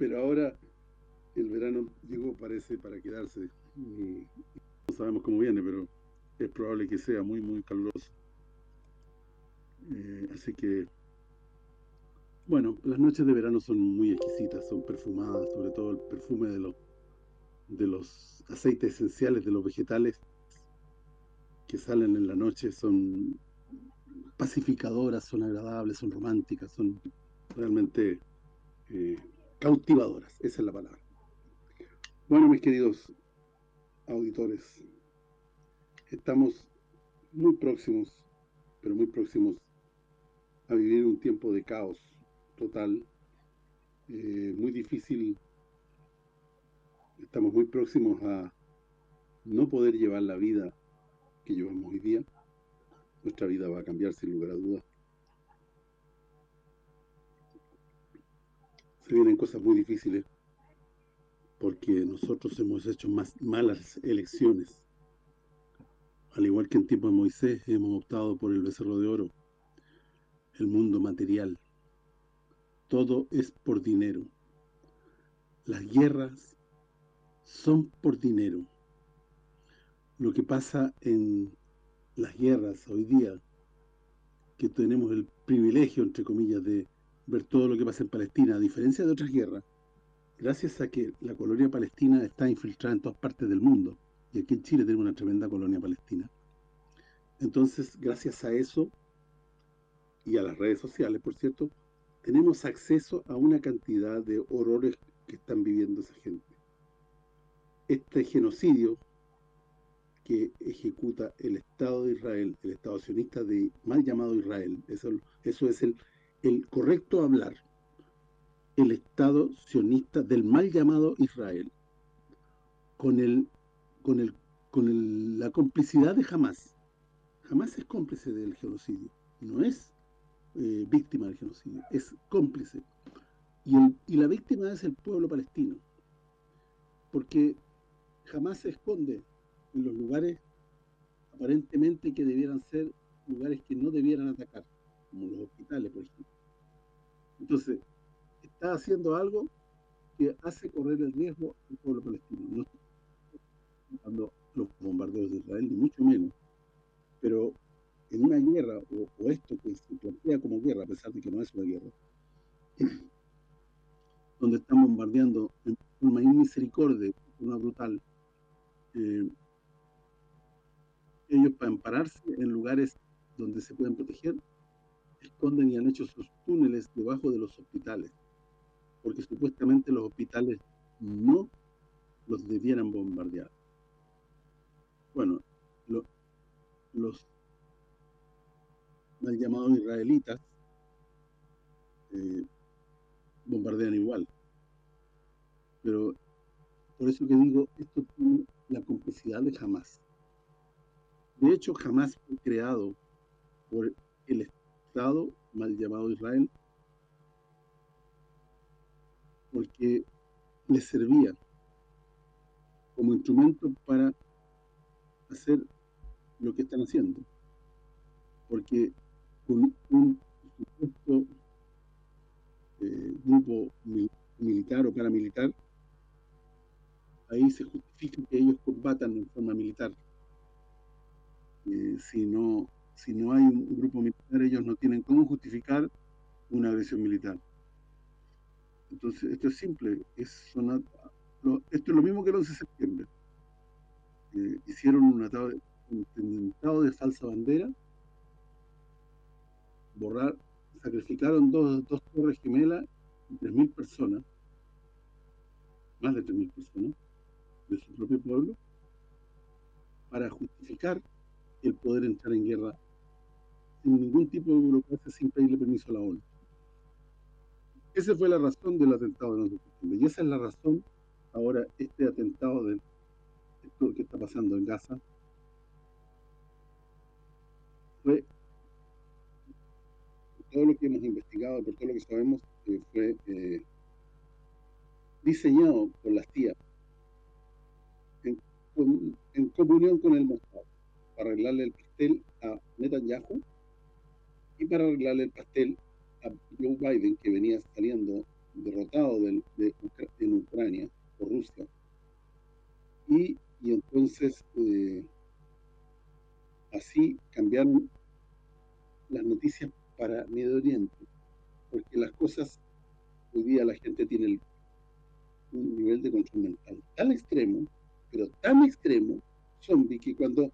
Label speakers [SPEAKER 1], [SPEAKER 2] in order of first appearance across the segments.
[SPEAKER 1] pero ahora el verano llegó, parece, para quedarse. No sabemos cómo viene, pero es probable que sea muy, muy caluroso. Eh, así que, bueno, las noches de verano son muy exquisitas, son perfumadas, sobre todo el perfume de los de los aceites esenciales de los vegetales que salen en la noche son pacificadoras, son agradables, son románticas, son realmente eh, cautivadoras, esa es la palabra. Bueno, mis queridos auditores, estamos muy próximos, pero muy próximos a vivir un tiempo de caos total, eh, muy difícil, estamos muy próximos a no poder llevar la vida que llevamos hoy día, nuestra vida va a cambiar sin lugar a dudas. Vienen cosas muy difíciles porque nosotros hemos hecho más malas elecciones. Al igual que en tiempo de Moisés, hemos optado por el becerro de oro, el mundo material. Todo es por dinero. Las guerras son por dinero. Lo que pasa en las guerras hoy día, que tenemos el privilegio, entre comillas, de ver todo lo que pasa en Palestina, a diferencia de otras guerras, gracias a que la colonia palestina está infiltrada en todas partes del mundo, y aquí en Chile tenemos una tremenda colonia palestina. Entonces, gracias a eso, y a las redes sociales, por cierto, tenemos acceso a una cantidad de horrores que están viviendo esa gente. Este genocidio que ejecuta el Estado de Israel, el Estado sionista de mal llamado Israel, eso, eso es el, el correcto hablar, el Estado sionista del mal llamado Israel, con el con el con la complicidad de Hamas. Hamas es cómplice del genocidio, no es eh, víctima del genocidio, es cómplice. Y, y la víctima es el pueblo palestino, porque Hamas se esconde en los lugares aparentemente que debieran ser lugares que no debieran atacar, como los hospitales, por ejemplo. Entonces, está haciendo algo que hace correr el riesgo al pueblo palestino. No cuando los bombardeos de Israel, ni mucho menos. Pero en una guerra, o, esto que se plantea como guerra, a pesar de que no es una guerra, donde están bombardeando en forma inmisericordia, una brutal, eh, ellos para ampararse en lugares donde se pueden proteger, esconden y han hecho sus túneles debajo de los hospitales, porque supuestamente los hospitales no los debieran bombardear. Bueno, los mal llamados israelitas eh, bombardean igual. Pero por eso que digo, esto tiene la complicidad de jamás. De hecho, jamás fue creado por el Estado mal llamado Israel, porque le servía como instrumento para hacer lo que están haciendo. Porque con un supuesto eh, grupo militar o paramilitar, ahí se justifica que ellos combatan en forma militar si no si no hay un grupo militar, ellos no tienen cómo justificar una agresión militar. Entonces, esto es simple. Es esto es lo mismo que el 11 de septiembre. hicieron un atentado, un de falsa bandera, borrar, sacrificaron dos, dos torres gemelas, 3.000 personas, más de 3.000 personas, de su propio pueblo, para justificar el poder entrar en guerra sin ningún tipo de burocracia, sin pedirle permiso a la ONU. Esa fue la razón del atentado de 11 Y esa es la razón, ahora, este atentado de esto que está pasando en Gaza, fue todo lo que hemos investigado, por todo lo que sabemos, que fue eh, diseñado por las tías en, en comunión con el Mossad arreglarle el pastel a Netanyahu y para arreglarle el pastel a Joe Biden, que venía saliendo derrotado de, en Ucrania por Rusia. Y, y entonces, eh, así cambiaron las noticias para Medio Oriente, porque las cosas, hoy día la gente tiene el, un nivel de control mental tan extremo, pero tan extremo, zombie, que cuando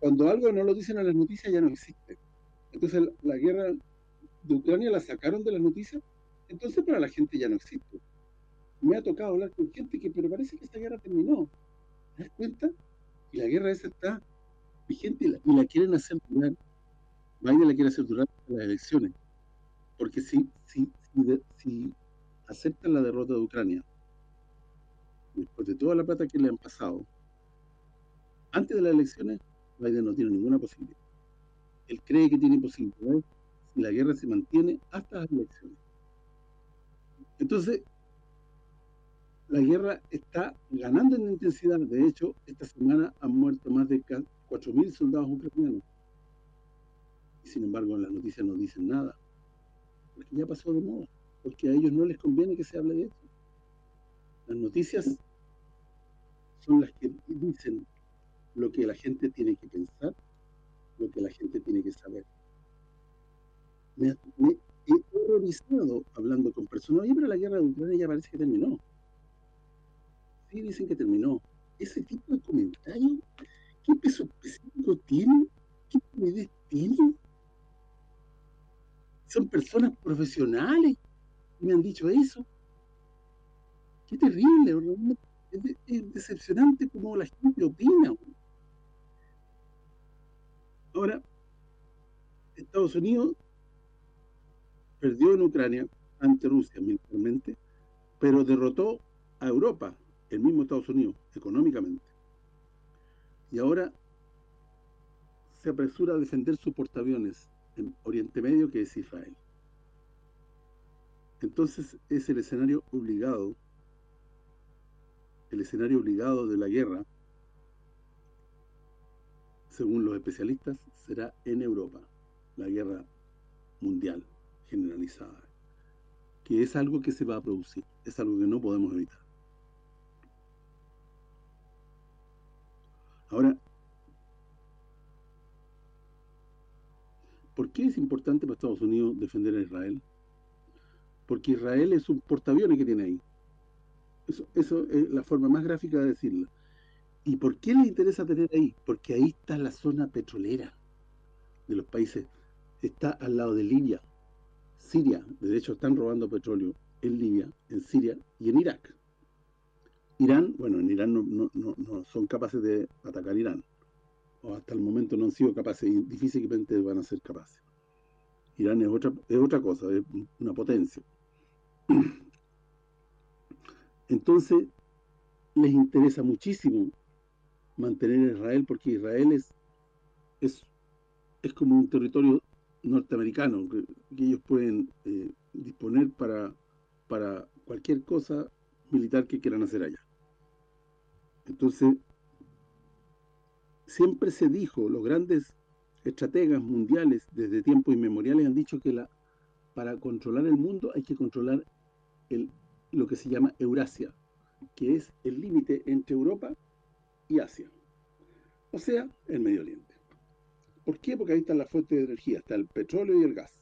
[SPEAKER 1] cuando algo no lo dicen en las noticias ya no existe. Entonces la, guerra de Ucrania la sacaron de las noticias, entonces para la gente ya no existe. Me ha tocado hablar con gente que, pero parece que esta guerra terminó. ¿Te das cuenta? Y la guerra esa está vigente y la, quieren hacer durar. Biden la quiere hacer durar las elecciones. Porque si, si, si aceptan la derrota de Ucrania, después de toda la plata que le han pasado, antes de las elecciones, Biden no tiene ninguna posibilidad. Él cree que tiene posibilidades si la guerra se mantiene hasta las elecciones. Entonces, la guerra está ganando en intensidad. De hecho, esta semana han muerto más de 4.000 soldados ucranianos. Y sin embargo, las noticias no dicen nada. Porque ya pasó de moda. Porque a ellos no les conviene que se hable de eso. Las noticias son las que dicen lo que la gente tiene que pensar, lo que la gente tiene que saber. Me, he horrorizado hablando con personas, oye, pero la guerra de Ucrania ya parece que terminó. Sí, dicen que terminó. Ese tipo de comentarios, ¿qué peso específico tiene? ¿Qué validez tiene? Son personas profesionales y me han dicho eso. Qué terrible, es, decepcionante como la gente opina. Ahora, Estados Unidos perdió en Ucrania ante Rusia militarmente, pero derrotó a Europa, el mismo Estados Unidos, económicamente. Y ahora se apresura a defender sus portaaviones en Oriente Medio, que es Israel. Entonces es el escenario obligado, el escenario obligado de la guerra, según los especialistas, será en Europa, la guerra mundial generalizada, que es algo que se va a producir, es algo que no podemos evitar. Ahora, ¿por qué es importante para Estados Unidos defender a Israel? Porque Israel es un portaaviones que tiene ahí. Eso, eso es la forma más gráfica de decirlo. ¿Y por qué le interesa tener ahí? Porque ahí está la zona petrolera de los países. Está al lado de Libia, Siria. De hecho, están robando petróleo en Libia, en Siria y en Irak. Irán, bueno, en Irán no, no, son capaces de atacar Irán. O hasta el momento no han sido capaces, y difícilmente van a ser capaces. Irán es otra, es otra cosa, es una potencia. Entonces, les interesa muchísimo mantener Israel, porque Israel es, es, es como un territorio norteamericano que, ellos pueden eh, disponer para, para cualquier cosa militar que quieran hacer allá. Entonces, siempre se dijo, los grandes estrategas mundiales desde tiempos inmemoriales han dicho que la para controlar el mundo hay que controlar el, lo que se llama Eurasia, que es el límite entre Europa y Asia. O sea, el Medio Oriente. ¿Por qué? Porque ahí está la fuente de energía, está el petróleo y el gas,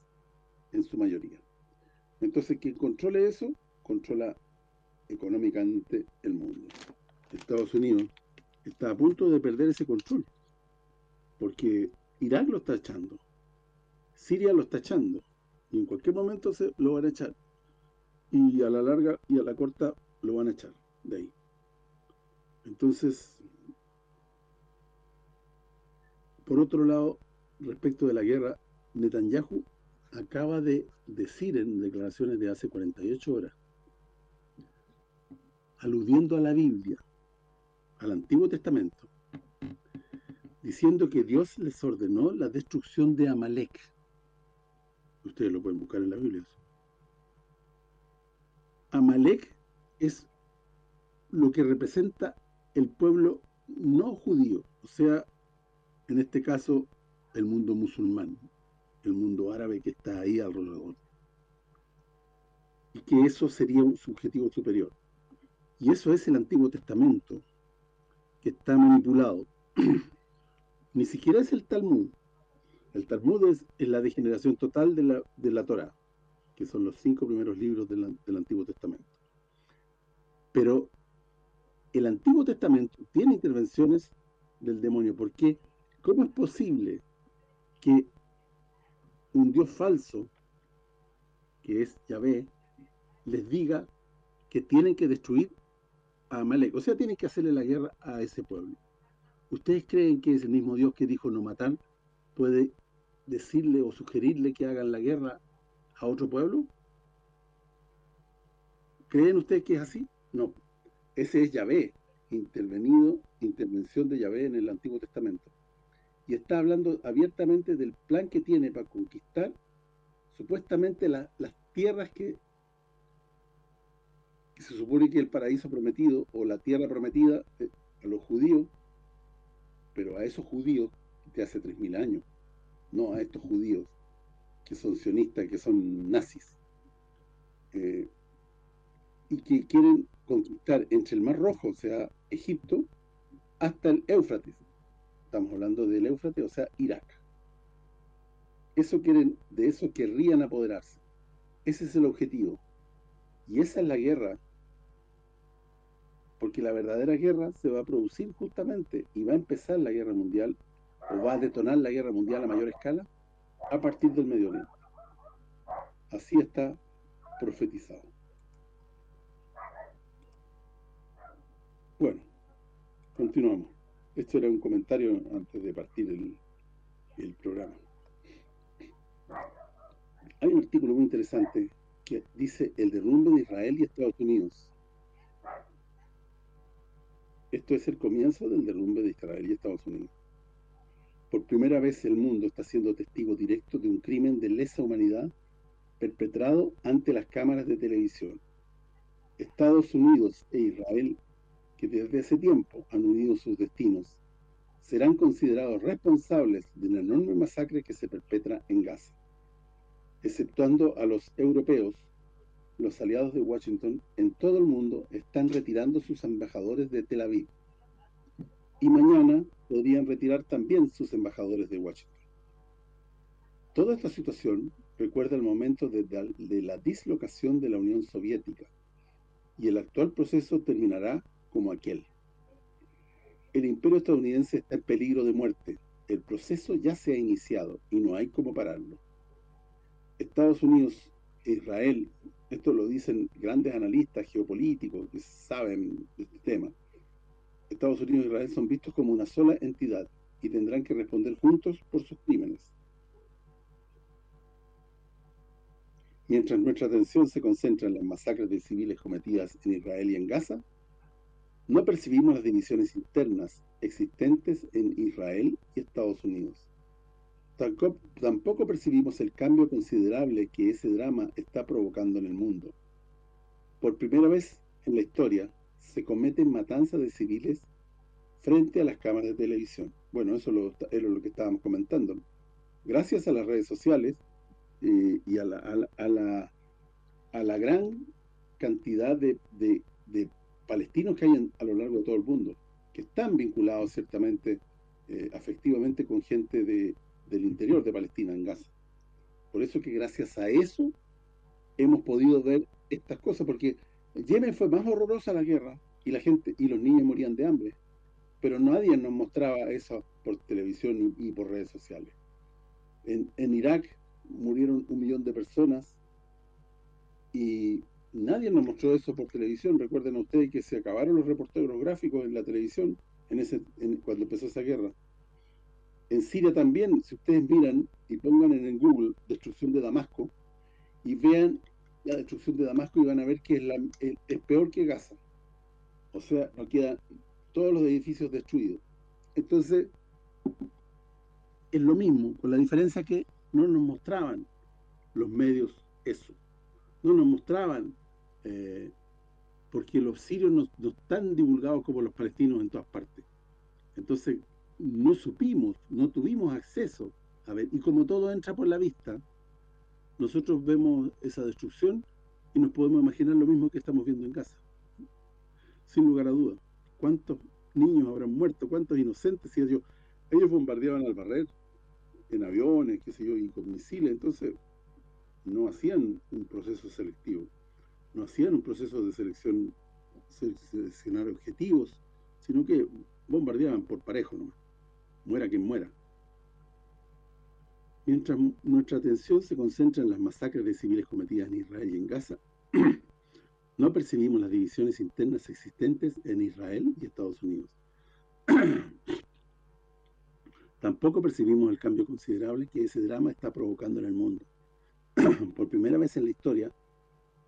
[SPEAKER 1] en su mayoría. Entonces, quien controle eso, controla económicamente el mundo. Estados Unidos está a punto de perder ese control, porque Irak lo está echando, Siria lo está echando, y en cualquier momento se lo van a echar. Y a la larga y a la corta lo van a echar de ahí. Entonces, por otro lado, respecto de la guerra, Netanyahu acaba de decir en declaraciones de hace 48 horas, aludiendo a la Biblia, al Antiguo Testamento, diciendo que Dios les ordenó la destrucción de Amalek. Ustedes lo pueden buscar en la Biblia. Amalek es lo que representa el pueblo no judío, o sea, en este caso, el mundo musulmán, el mundo árabe que está ahí alrededor. Y que eso sería un subjetivo superior. Y eso es el Antiguo Testamento, que está manipulado. Ni siquiera es el Talmud. El Talmud es, la degeneración total de la, de la Torah. que son los cinco primeros libros del, del Antiguo Testamento. Pero el Antiguo Testamento tiene intervenciones del demonio. ¿Por qué? ¿Cómo es posible que un Dios falso, que es Yahvé, les diga que tienen que destruir a Amalek? O sea, tienen que hacerle la guerra a ese pueblo. ¿Ustedes creen que es el mismo Dios que dijo no matar puede decirle o sugerirle que hagan la guerra a otro pueblo? ¿Creen ustedes que es así? No. Ese es Yahvé, intervenido, intervención de Yahvé en el Antiguo Testamento. Y está hablando abiertamente del plan que tiene para conquistar supuestamente las tierras que, se supone que el paraíso prometido o la tierra prometida eh, a los judíos, pero a esos judíos de hace 3.000 años, no a estos judíos que son sionistas, que son nazis, eh, y que quieren conquistar entre el Mar Rojo, o sea, Egipto, hasta el Éufrates. Estamos hablando del Éufrates, o sea, Irak. Eso quieren, de eso querrían apoderarse. Ese es el objetivo. Y esa es la guerra. Porque la verdadera guerra se va a producir justamente y va a empezar la guerra mundial o va a detonar la guerra mundial a mayor escala a partir del Medio Oriente. Así está profetizado. Bueno, continuamos. Esto era un comentario antes de partir el, programa. Hay un artículo muy interesante que dice el derrumbe de Israel y Estados Unidos. Esto es el comienzo del derrumbe de Israel y Estados Unidos. Por primera vez el mundo está siendo testigo directo de un crimen de lesa humanidad perpetrado ante las cámaras de televisión. Estados Unidos e Israel desde ese tiempo han unido sus destinos, serán considerados responsables de una enorme masacre que se perpetra en Gaza. Exceptuando a los europeos, los aliados de Washington en todo el mundo están retirando sus embajadores de Tel Aviv. Y mañana podrían retirar también sus embajadores de Washington. Toda esta situación recuerda el momento de la dislocación de la Unión Soviética, y el actual proceso terminará como aquel. El imperio estadounidense está en peligro de muerte. El proceso ya se ha iniciado y no hay cómo pararlo. Estados Unidos e Israel, esto lo dicen grandes analistas geopolíticos que saben de este tema, Estados Unidos e Israel son vistos como una sola entidad y tendrán que responder juntos por sus crímenes. Mientras nuestra atención se concentra en las masacres de civiles cometidas en Israel y en Gaza, no percibimos las divisiones internas existentes en Israel y Estados Unidos. Tampoco percibimos el cambio considerable que ese drama está provocando en el mundo. Por primera vez en la historia se cometen matanzas de civiles frente a las cámaras de televisión. Bueno, eso lo, era lo que estábamos comentando. Gracias a las redes sociales eh, y a la, gran cantidad de palestinos que hay a lo largo de todo el mundo, que están vinculados ciertamente, eh, afectivamente con gente de, del interior de Palestina, en Gaza. Por eso que gracias a eso hemos podido ver estas cosas, porque Yemen fue más horrorosa la guerra y la gente y los niños morían de hambre, pero nadie nos mostraba eso por televisión y, por redes sociales. En Irak murieron un millón de personas y nadie nos mostró eso por televisión. Recuerden ustedes que se acabaron los reporteros gráficos en la televisión en ese cuando empezó esa guerra. En Siria también, si ustedes miran y pongan en Google destrucción de Damasco y vean la destrucción de Damasco y van a ver que es peor que Gaza. O sea, no quedan todos los edificios destruidos. Entonces, es lo mismo, con la diferencia que no nos mostraban los medios eso. No nos mostraban eh, porque los sirios no, están divulgados como los palestinos en todas partes. Entonces, no supimos, no tuvimos acceso a ver. Y como todo entra por la vista, nosotros vemos esa destrucción y nos podemos imaginar lo mismo que estamos viendo en casa. Sin lugar a dudas. ¿Cuántos niños habrán muerto? ¿Cuántos inocentes? ellos, ellos bombardeaban al barrer en aviones, qué sé yo, y con misiles. Entonces, no hacían un proceso selectivo, no hacían un proceso de selección, seleccionar objetivos, sino que bombardeaban por parejo nomás, muera quien muera. Mientras nuestra atención se concentra en las masacres de civiles cometidas en Israel y en Gaza, no percibimos las divisiones internas existentes en Israel y Estados Unidos. Tampoco percibimos el cambio considerable que ese drama está provocando en el mundo. Por primera vez en la historia,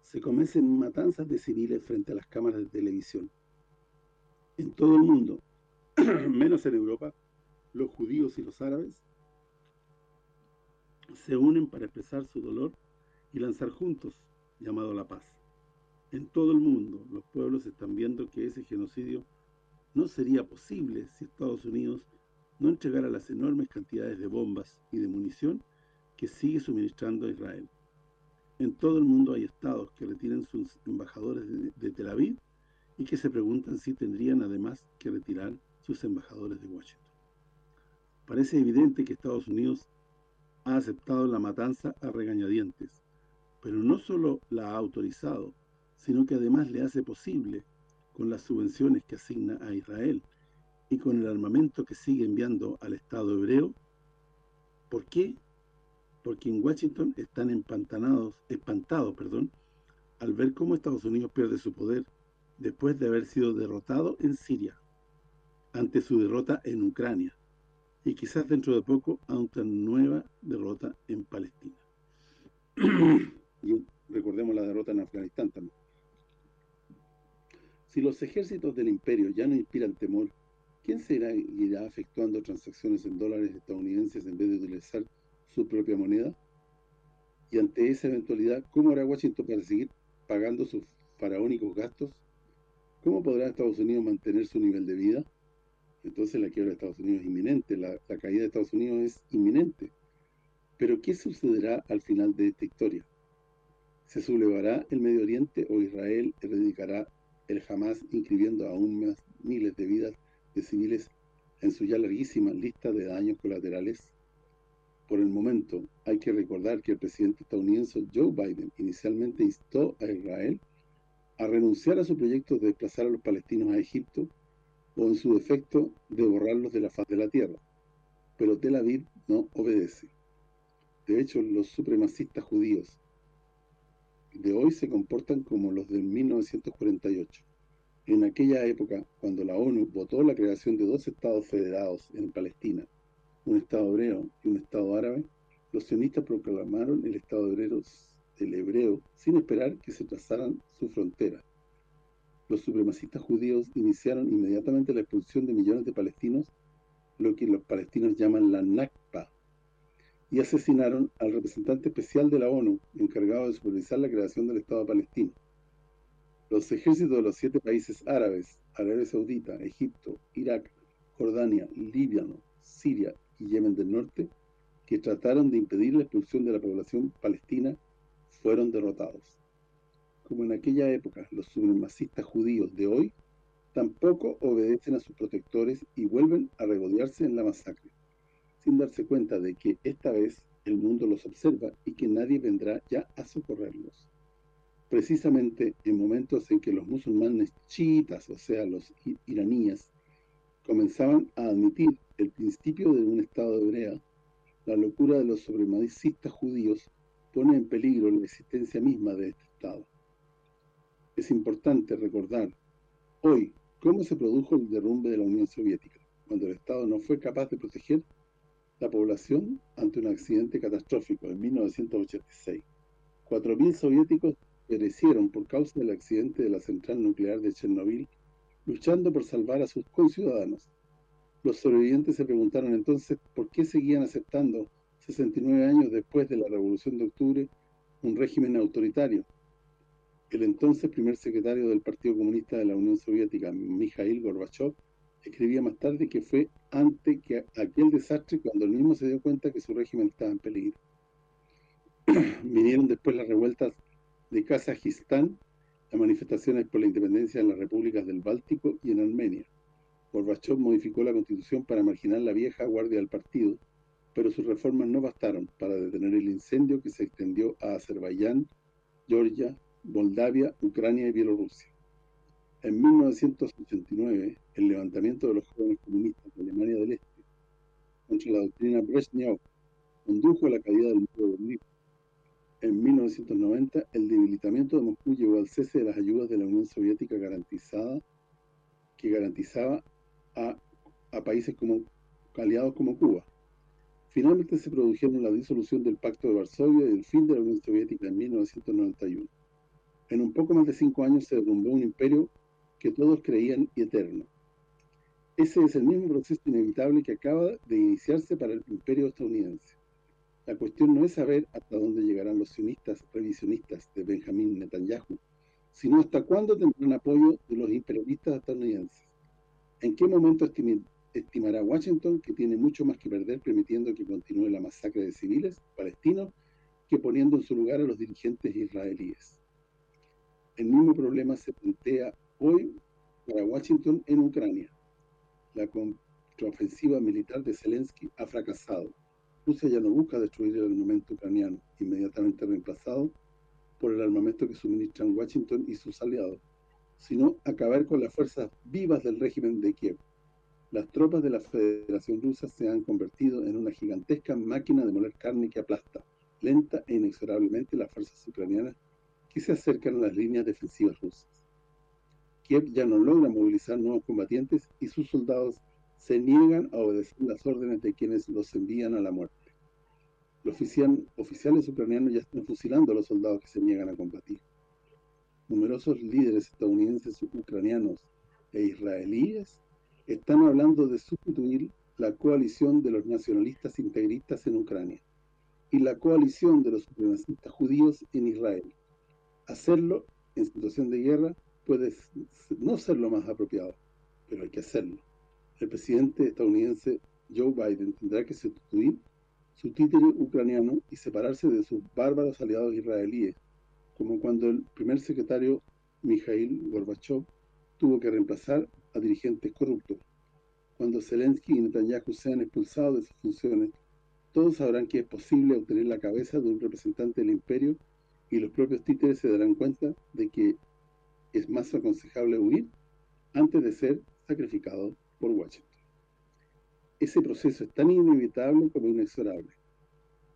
[SPEAKER 1] se comiencen matanzas de civiles frente a las cámaras de televisión. En todo el mundo, menos en Europa, los judíos y los árabes se unen para expresar su dolor y lanzar juntos, llamado la paz. En todo el mundo, los pueblos están viendo que ese genocidio no sería posible si Estados Unidos no entregara las enormes cantidades de bombas y de munición que sigue suministrando a Israel. En todo el mundo hay estados que retiran sus embajadores de, Tel Aviv y que se preguntan si tendrían además que retirar sus embajadores de Washington. Parece evidente que Estados Unidos ha aceptado la matanza a regañadientes, pero no solo la ha autorizado, sino que además le hace posible, con las subvenciones que asigna a Israel y con el armamento que sigue enviando al Estado hebreo. ¿Por qué? Porque en Washington están empantanados, espantados perdón, al ver cómo Estados Unidos pierde su poder después de haber sido derrotado en Siria, ante su derrota en Ucrania, y quizás dentro de poco a una nueva derrota en Palestina. y recordemos la derrota en Afganistán también. Si los ejércitos del imperio ya no inspiran temor, ¿quién será irá efectuando transacciones en dólares estadounidenses en vez de utilizar su propia moneda? Y ante esa eventualidad, ¿cómo hará Washington para seguir pagando sus faraónicos gastos? ¿Cómo podrá Estados Unidos mantener su nivel de vida? entonces la quiebra de Estados Unidos es inminente, la, caída de Estados Unidos es inminente. Pero ¿qué sucederá al final de esta historia? ¿Se sublevará el Medio Oriente o Israel erradicará el Hamas inscribiendo aún más miles de vidas de civiles en su ya larguísima lista de daños colaterales? Por el momento, hay que recordar que el presidente estadounidense Joe Biden inicialmente instó a Israel a renunciar a su proyecto de desplazar a los palestinos a Egipto o en su defecto de borrarlos de la faz de la tierra. Pero Tel Aviv no obedece. De hecho, los supremacistas judíos de hoy se comportan como los del 1948. En aquella época, cuando la ONU votó la creación de dos estados federados en Palestina, un estado hebreo y un estado árabe, los sionistas proclamaron el estado hebreo, el hebreo sin esperar que se trazaran su frontera los supremacistas judíos iniciaron inmediatamente la expulsión de millones de palestinos, lo que los palestinos llaman la Nakba, y asesinaron al representante especial de la ONU, encargado de supervisar la creación del Estado palestino. Los ejércitos de los siete países árabes, Arabia Saudita, Egipto, Irak, Jordania, Líbano, Siria y Yemen del Norte, que trataron de impedir la expulsión de la población palestina, fueron derrotados como en aquella época los supremacistas judíos de hoy, tampoco obedecen a sus protectores y vuelven a regodearse en la masacre, sin darse cuenta de que esta vez el mundo los observa y que nadie vendrá ya a socorrerlos. Precisamente en momentos en que los musulmanes chiitas, o sea, los iraníes, comenzaban a admitir el principio de un Estado hebrea, la locura de los supremacistas judíos pone en peligro la existencia misma de este Estado es importante recordar hoy cómo se produjo el derrumbe de la Unión Soviética, cuando el Estado no fue capaz de proteger la población ante un accidente catastrófico en 1986. 4.000 soviéticos perecieron por causa del accidente de la central nuclear de Chernobyl, luchando por salvar a sus conciudadanos. Los sobrevivientes se preguntaron entonces por qué seguían aceptando, 69 años después de la Revolución de Octubre, un régimen autoritario, el entonces primer secretario del Partido Comunista de la Unión Soviética, Mikhail Gorbachev, escribía más tarde que fue ante que aquel desastre cuando él mismo se dio cuenta que su régimen estaba en peligro. Vinieron después las revueltas de Kazajistán, las manifestaciones por la independencia en las repúblicas del Báltico y en Armenia. Gorbachev modificó la constitución para marginar la vieja guardia del partido, pero sus reformas no bastaron para detener el incendio que se extendió a Azerbaiyán, Georgia, Moldavia, Ucrania y Bielorrusia. En 1989, el levantamiento de los jóvenes comunistas de Alemania del Este contra la doctrina Brezhnev condujo a la caída del muro de Berlín. En 1990, el debilitamiento de Moscú llevó al cese de las ayudas de la Unión Soviética garantizada que garantizaba a, países como aliados como Cuba. Finalmente se produjeron la disolución del Pacto de Varsovia y el fin de la Unión Soviética en 1991. En un poco más de cinco años se derrumbó un imperio que todos creían eterno. Ese es el mismo proceso inevitable que acaba de iniciarse para el imperio estadounidense. La cuestión no es saber hasta dónde llegarán los sionistas revisionistas de Benjamín Netanyahu, sino hasta cuándo tendrán apoyo de los imperialistas estadounidenses. ¿En qué momento estimará Washington que tiene mucho más que perder permitiendo que continúe la masacre de civiles palestinos que poniendo en su lugar a los dirigentes israelíes? El mismo problema se plantea hoy para Washington en Ucrania. La contraofensiva militar de Zelensky ha fracasado. Rusia ya no busca destruir el armamento ucraniano, inmediatamente reemplazado por el armamento que suministran Washington y sus aliados, sino acabar con las fuerzas vivas del régimen de Kiev. Las tropas de la Federación Rusa se han convertido en una gigantesca máquina de moler carne que aplasta, lenta e inexorablemente las fuerzas ucranianas que se acercan a las líneas defensivas rusas. Kiev ya no logra movilizar nuevos combatientes y sus soldados se niegan a obedecer las órdenes de quienes los envían a la muerte. Los oficiales ucranianos ya están fusilando a los soldados que se niegan a combatir. Numerosos líderes estadounidenses, ucranianos e israelíes están hablando de sustituir la coalición de los nacionalistas integristas en Ucrania y la coalición de los supremacistas judíos en Israel hacerlo en situación de guerra puede no ser lo más apropiado, pero hay que hacerlo. El presidente estadounidense Joe Biden tendrá que sustituir su títere ucraniano y separarse de sus bárbaros aliados israelíes, como cuando el primer secretario Mikhail Gorbachev tuvo que reemplazar a dirigentes corruptos. Cuando Zelensky y Netanyahu sean expulsados de sus funciones, todos sabrán que es posible obtener la cabeza de un representante del imperio y los propios títeres se darán cuenta de que es más aconsejable huir antes de ser sacrificado por Washington. Ese proceso es tan inevitable como inexorable.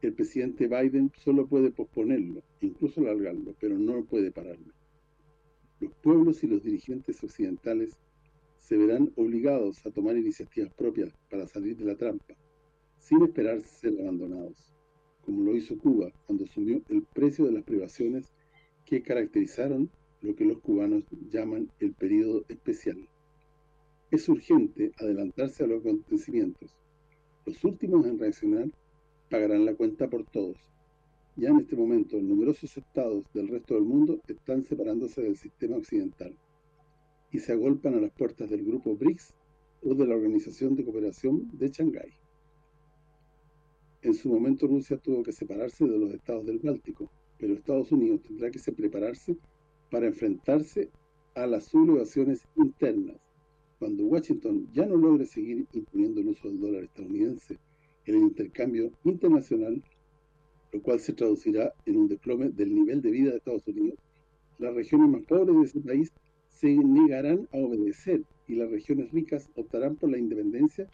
[SPEAKER 1] El presidente Biden solo puede posponerlo, incluso alargarlo, pero no puede pararlo. Los pueblos y los dirigentes occidentales se verán obligados a tomar iniciativas propias para salir de la trampa, sin esperar ser abandonados como lo hizo Cuba cuando asumió el precio de las privaciones que caracterizaron lo que los cubanos llaman el periodo especial. Es urgente adelantarse a los acontecimientos. Los últimos en reaccionar pagarán la cuenta por todos. Ya en este momento, numerosos estados del resto del mundo están separándose del sistema occidental y se agolpan a las puertas del grupo BRICS o de la Organización de Cooperación de Shanghái. En su momento Rusia tuvo que separarse de los estados del Báltico, pero Estados Unidos tendrá que prepararse para enfrentarse a las sublevaciones internas. Cuando Washington ya no logre seguir imponiendo el uso del dólar estadounidense en el intercambio internacional, lo cual se traducirá en un desplome del nivel de vida de Estados Unidos, las regiones más pobres de ese país se negarán a obedecer y las regiones ricas optarán por la independencia,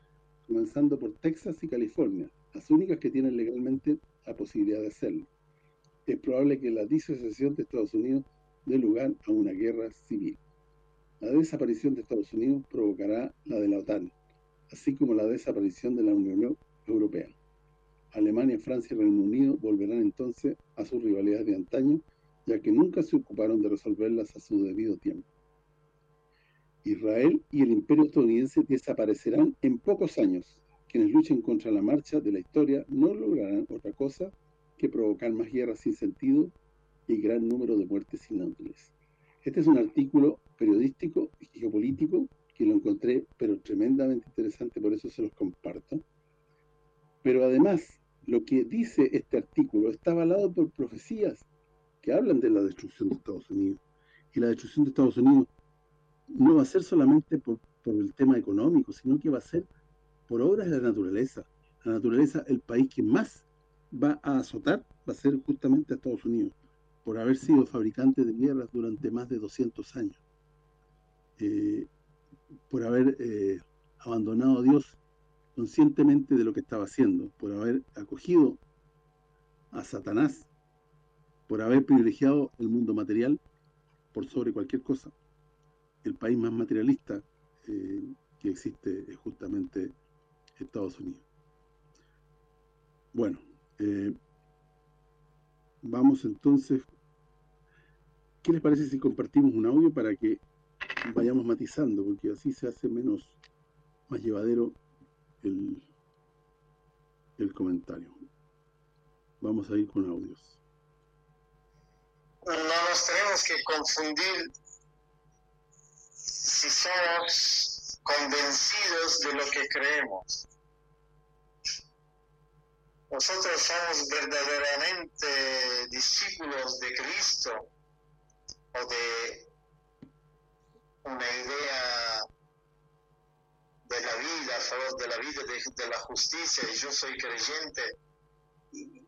[SPEAKER 1] comenzando por Texas y California, las únicas que tienen legalmente la posibilidad de hacerlo. Es probable que la disociación de Estados Unidos dé lugar a una guerra civil. La desaparición de Estados Unidos provocará la de la OTAN, así como la desaparición de la Unión Europea. Alemania, Francia y Reino Unido volverán entonces a sus rivalidades de antaño, ya que nunca se ocuparon de resolverlas a su debido tiempo. Israel y el imperio estadounidense desaparecerán en pocos años, quienes luchen contra la marcha de la historia no lograrán otra cosa que provocar más guerras sin sentido y gran número de muertes inútiles. Este es un artículo periodístico y geopolítico que lo encontré pero tremendamente interesante, por eso se los comparto. Pero además, lo que dice este artículo está avalado por profecías que hablan de la destrucción de Estados Unidos. Y la destrucción de Estados Unidos no va a ser solamente por, el tema económico, sino que va a ser por obras de la naturaleza. la naturaleza, el país que más va a azotar va a ser justamente a Estados Unidos, por haber sido fabricante de guerras durante más de 200 años. Eh, por haber eh, abandonado a Dios conscientemente de lo que estaba haciendo, por haber acogido a Satanás, por haber privilegiado el mundo material por sobre cualquier cosa. El país más materialista eh, que existe es justamente Estados Unidos. Bueno, vamos entonces, ¿qué les parece si compartimos un audio para que vayamos matizando? Porque así se hace menos, más llevadero el, el comentario. Vamos a ir con audios.
[SPEAKER 2] No nos tenemos que confundir si somos convencidos de lo que creemos. Nosotros somos verdaderamente discípulos de Cristo o de una idea de la vida, a favor de la vida, de, la justicia, y yo soy creyente, y,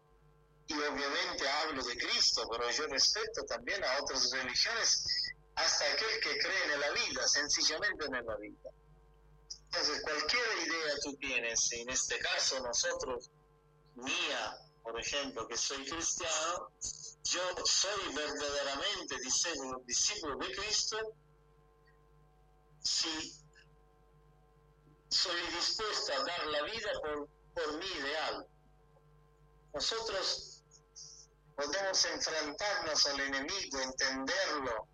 [SPEAKER 2] obviamente hablo de Cristo, pero yo respeto también a otras religiones, hasta aquel que cree en la vida, sencillamente en la vida. Entonces, cualquier idea tú tienes, en este caso nosotros, mía, por ejemplo, que soy cristiano, yo soy verdaderamente discípulo, de Cristo si soy dispuesto a dar la vida por, por mi ideal. Nosotros podemos enfrentarnos al enemigo, entenderlo,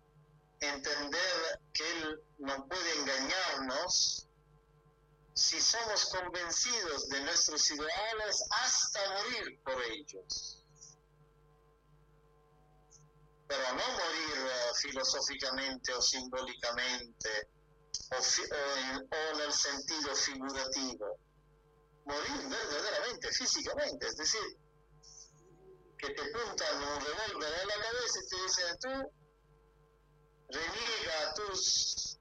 [SPEAKER 2] entender que él no puede engañarnos si somos convencidos de nuestros ideales hasta morir por ellos. Pero no morir eh, filosóficamente o simbólicamente, o, en, el sentido figurativo. Morir verdaderamente, físicamente, es decir, que te puntan un revólver en la cabeza y te dicen tú reniega tus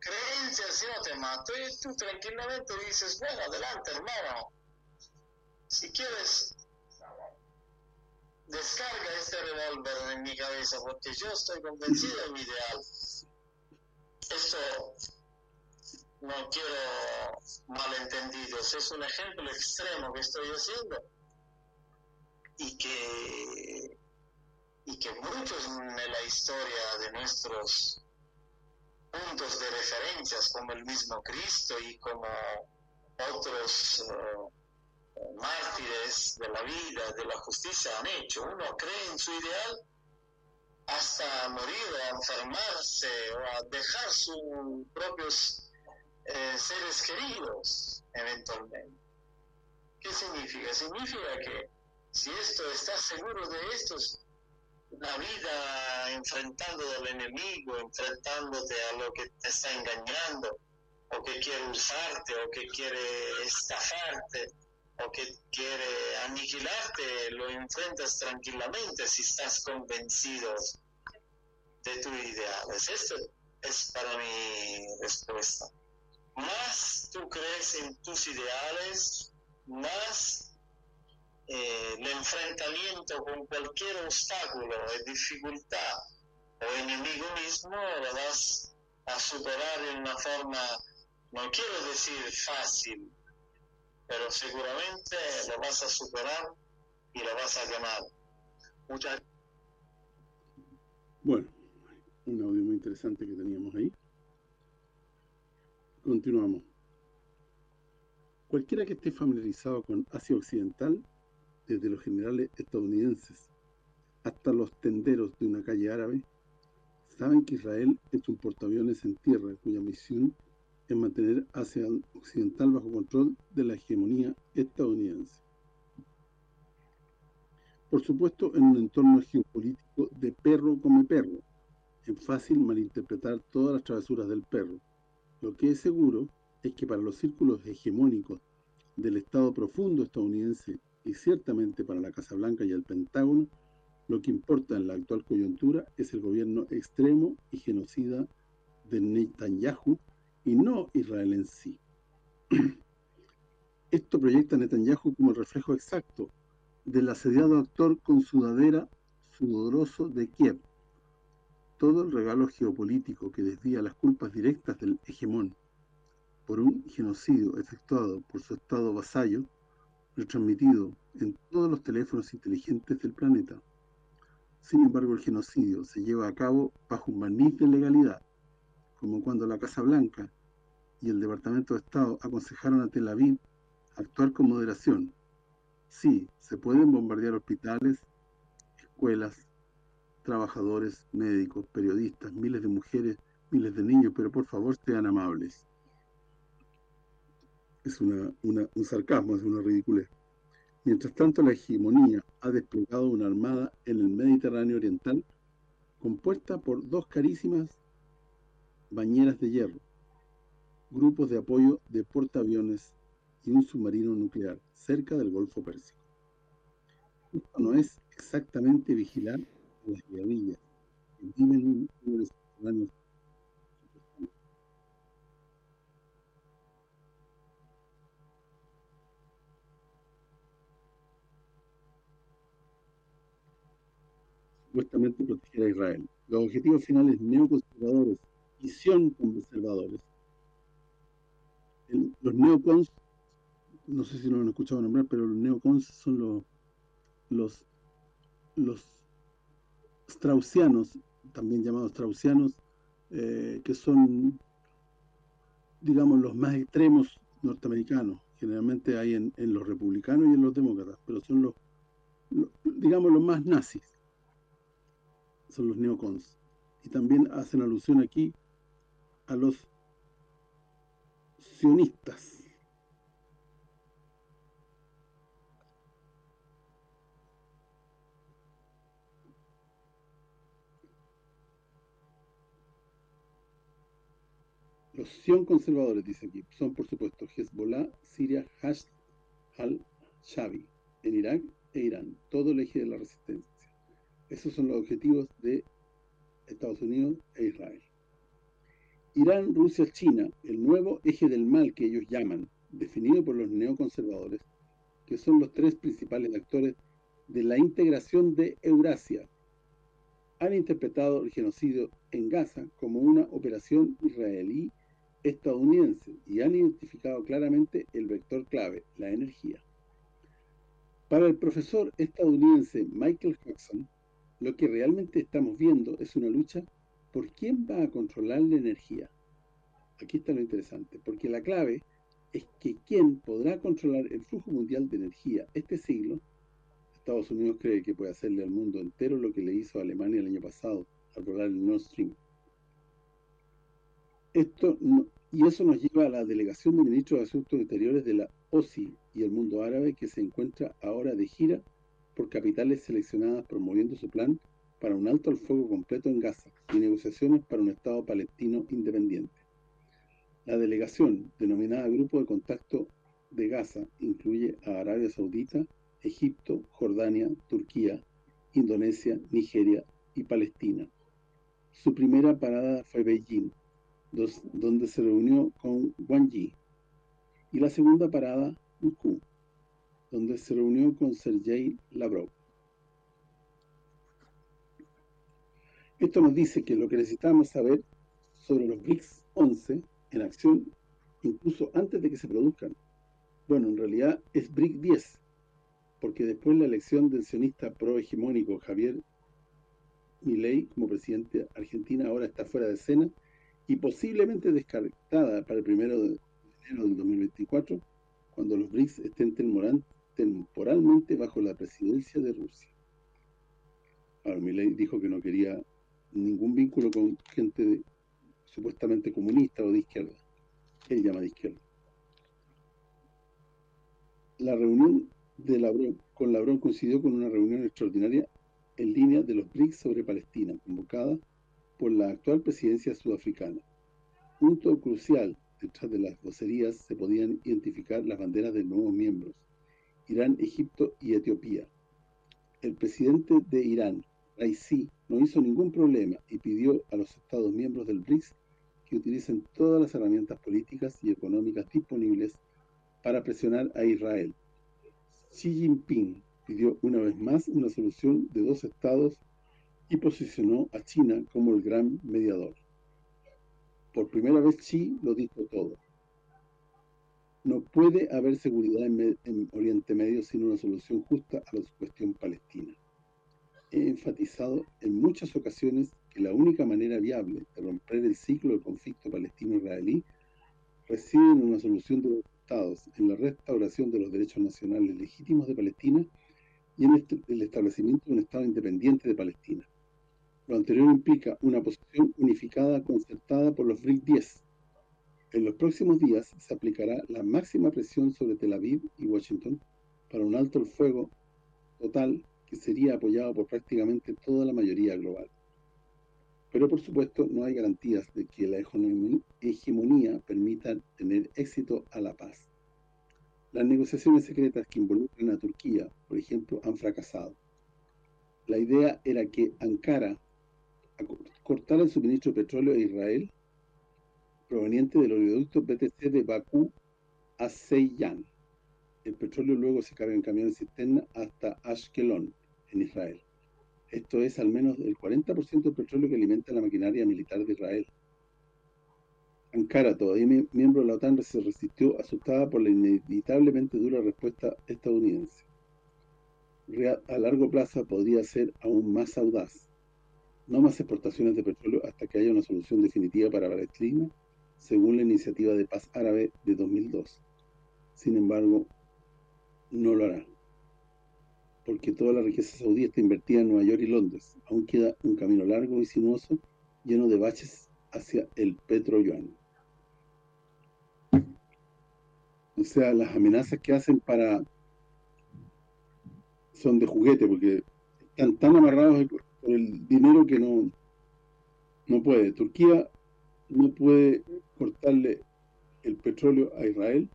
[SPEAKER 2] creencias y no te mato. Y tú tranquilamente dices, bueno, adelante hermano, si quieres descarga este revólver en mi cabeza porque yo estoy convencido de mi ideal. Esto no quiero malentendidos, es un ejemplo extremo que estoy haciendo. Y que, y que muchos en la historia de nuestros puntos de referencias como el mismo Cristo y como otros eh, mártires de la vida, de la justicia han hecho. Uno cree en su ideal hasta morir, a enfermarse o a dejar sus propios eh, seres queridos eventualmente. ¿Qué significa? Significa que si esto estás seguro de esto, la vida enfrentando al enemigo, enfrentándote a lo que te está engañando, o que quiere usarte, o que quiere estafarte, o que quiere aniquilarte, lo enfrentas tranquilamente si estás convencido de tus ideales. Esto es para mi respuesta. Más tú crees en tus ideales, más eh, el enfrentamiento con cualquier obstáculo, dificultad o enemigo mismo lo vas a superar de una forma, no quiero decir fácil, pero seguramente lo vas a superar y lo vas a ganar. Muchas
[SPEAKER 1] Bueno, un audio muy interesante que teníamos ahí. Continuamos. Cualquiera que esté familiarizado con Asia Occidental, desde los generales estadounidenses hasta los tenderos de una calle árabe, saben que Israel es un portaaviones en tierra cuya misión en mantener Asia Occidental bajo control de la hegemonía estadounidense. Por supuesto, en un entorno geopolítico de perro come perro, es fácil malinterpretar todas las travesuras del perro. Lo que es seguro es que para los círculos hegemónicos del Estado profundo estadounidense y ciertamente para la Casa Blanca y el Pentágono, lo que importa en la actual coyuntura es el gobierno extremo y genocida de Netanyahu y no Israel en sí. Esto proyecta a Netanyahu como el reflejo exacto del asediado actor con sudadera sudoroso de Kiev. Todo el regalo geopolítico que desvía las culpas directas del hegemón por un genocidio efectuado por su estado vasallo, retransmitido en todos los teléfonos inteligentes del planeta. Sin embargo, el genocidio se lleva a cabo bajo un barniz de legalidad, como cuando la Casa Blanca y el Departamento de Estado aconsejaron a Tel Aviv actuar con moderación. Sí, se pueden bombardear hospitales, escuelas, trabajadores, médicos, periodistas, miles de mujeres, miles de niños, pero por favor sean amables. Es una, un sarcasmo, es una ridiculez. Mientras tanto, la hegemonía ha desplegado una armada en el Mediterráneo Oriental compuesta por dos carísimas bañeras de hierro, grupos de apoyo de portaaviones y un submarino nuclear cerca del Golfo Pérsico. Esto no es exactamente vigilar las guerrillas que viven en los supuestamente proteger a Israel. Los objetivos finales neoconservadores son conservadores. los neocons, no sé si lo han escuchado nombrar, pero los neocons son los los los straussianos, también llamados straussianos, eh, que son, digamos, los más extremos norteamericanos. Generalmente hay en, en los republicanos y en los demócratas, pero son los digamos, los más nazis son los neocons. Y también hacen alusión aquí a los sionistas. Los sion conservadores, dice aquí, son por supuesto Hezbollah, Siria, Hash al-Shabi, en Irak e Irán, todo el eje de la resistencia. Esos son los objetivos de Estados Unidos e Israel. Irán, Rusia, China, el nuevo eje del mal que ellos llaman, definido por los neoconservadores, que son los tres principales actores de la integración de Eurasia, han interpretado el genocidio en Gaza como una operación israelí estadounidense y han identificado claramente el vector clave, la energía. Para el profesor estadounidense Michael Jackson, lo que realmente estamos viendo es una lucha por quién va a controlar la energía. Aquí está lo interesante, porque la clave es que quién podrá controlar el flujo mundial de energía este siglo. Estados Unidos cree que puede hacerle al mundo entero lo que le hizo a Alemania el año pasado, al rolar el Nord Stream. Esto y eso nos lleva a la delegación de ministros de Asuntos Exteriores de la OSI y el mundo árabe que se encuentra ahora de gira por capitales seleccionadas promoviendo su plan para un alto al fuego completo en Gaza y negociaciones para un Estado palestino independiente. La delegación, denominada Grupo de Contacto de Gaza, incluye a Arabia Saudita, Egipto, Jordania, Turquía, Indonesia, Nigeria y Palestina. Su primera parada fue Beijing, donde se reunió con Wang Yi, y la segunda parada, Moscú, donde se reunió con Sergei Lavrov. Esto nos dice que lo que necesitamos saber sobre los BRICS 11 en acción, incluso antes de que se produzcan, bueno, en realidad es BRIC 10, porque después la elección del sionista pro-hegemónico Javier Milei como presidente de Argentina ahora está fuera de escena y posiblemente descartada para el primero de enero del 2024, cuando los BRICS estén temporalmente bajo la presidencia de Rusia. Ahora, Milei dijo que no quería ningún vínculo con gente supuestamente comunista o de izquierda. Él llama de izquierda. La reunión de con Labrón coincidió con una reunión extraordinaria en línea de los BRICS sobre Palestina, convocada por la actual presidencia sudafricana. Punto crucial, detrás de las vocerías se podían identificar las banderas de nuevos miembros, Irán, Egipto y Etiopía. El presidente de Irán, Raisi, no hizo ningún problema y pidió a los Estados miembros del BRICS que utilicen todas las herramientas políticas y económicas disponibles para presionar a Israel. Xi Jinping pidió una vez más una solución de dos estados y posicionó a China como el gran mediador. Por primera vez Xi lo dijo todo. No puede haber seguridad en, Oriente Medio sin una solución justa a la cuestión palestina. He enfatizado en muchas ocasiones que la única manera viable de romper el ciclo del conflicto palestino-israelí reside en una solución de los estados, en la restauración de los derechos nacionales legítimos de Palestina y en este, el establecimiento de un Estado independiente de Palestina. Lo anterior implica una posición unificada concertada por los BRIC 10. En los próximos días se aplicará la máxima presión sobre Tel Aviv y Washington para un alto el fuego total que sería apoyado por prácticamente toda la mayoría global. Pero por supuesto no hay garantías de que la hegemonía permita tener éxito a la paz. Las negociaciones secretas que involucran a Turquía, por ejemplo, han fracasado. La idea era que Ankara cortara el suministro de petróleo a Israel proveniente del oleoducto BTC de Bakú a Seyyan. El petróleo luego se carga en camiones cisterna hasta Ashkelon, en Israel. Esto es al menos el 40% del petróleo que alimenta la maquinaria militar de Israel. Ankara, todavía miembro de la OTAN, se resistió asustada por la inevitablemente dura respuesta estadounidense. A largo plazo podría ser aún más audaz. No más exportaciones de petróleo hasta que haya una solución definitiva para Palestina, según la iniciativa de paz árabe de 2002. Sin embargo, no lo hará porque toda la riqueza saudí está invertida en Nueva York y Londres. Aún queda un camino largo y sinuoso, lleno de baches hacia el petro-yuan. O sea, las amenazas que hacen para... son de juguete, porque están tan amarrados por el dinero que no no puede. Turquía no puede cortarle el petróleo a Israel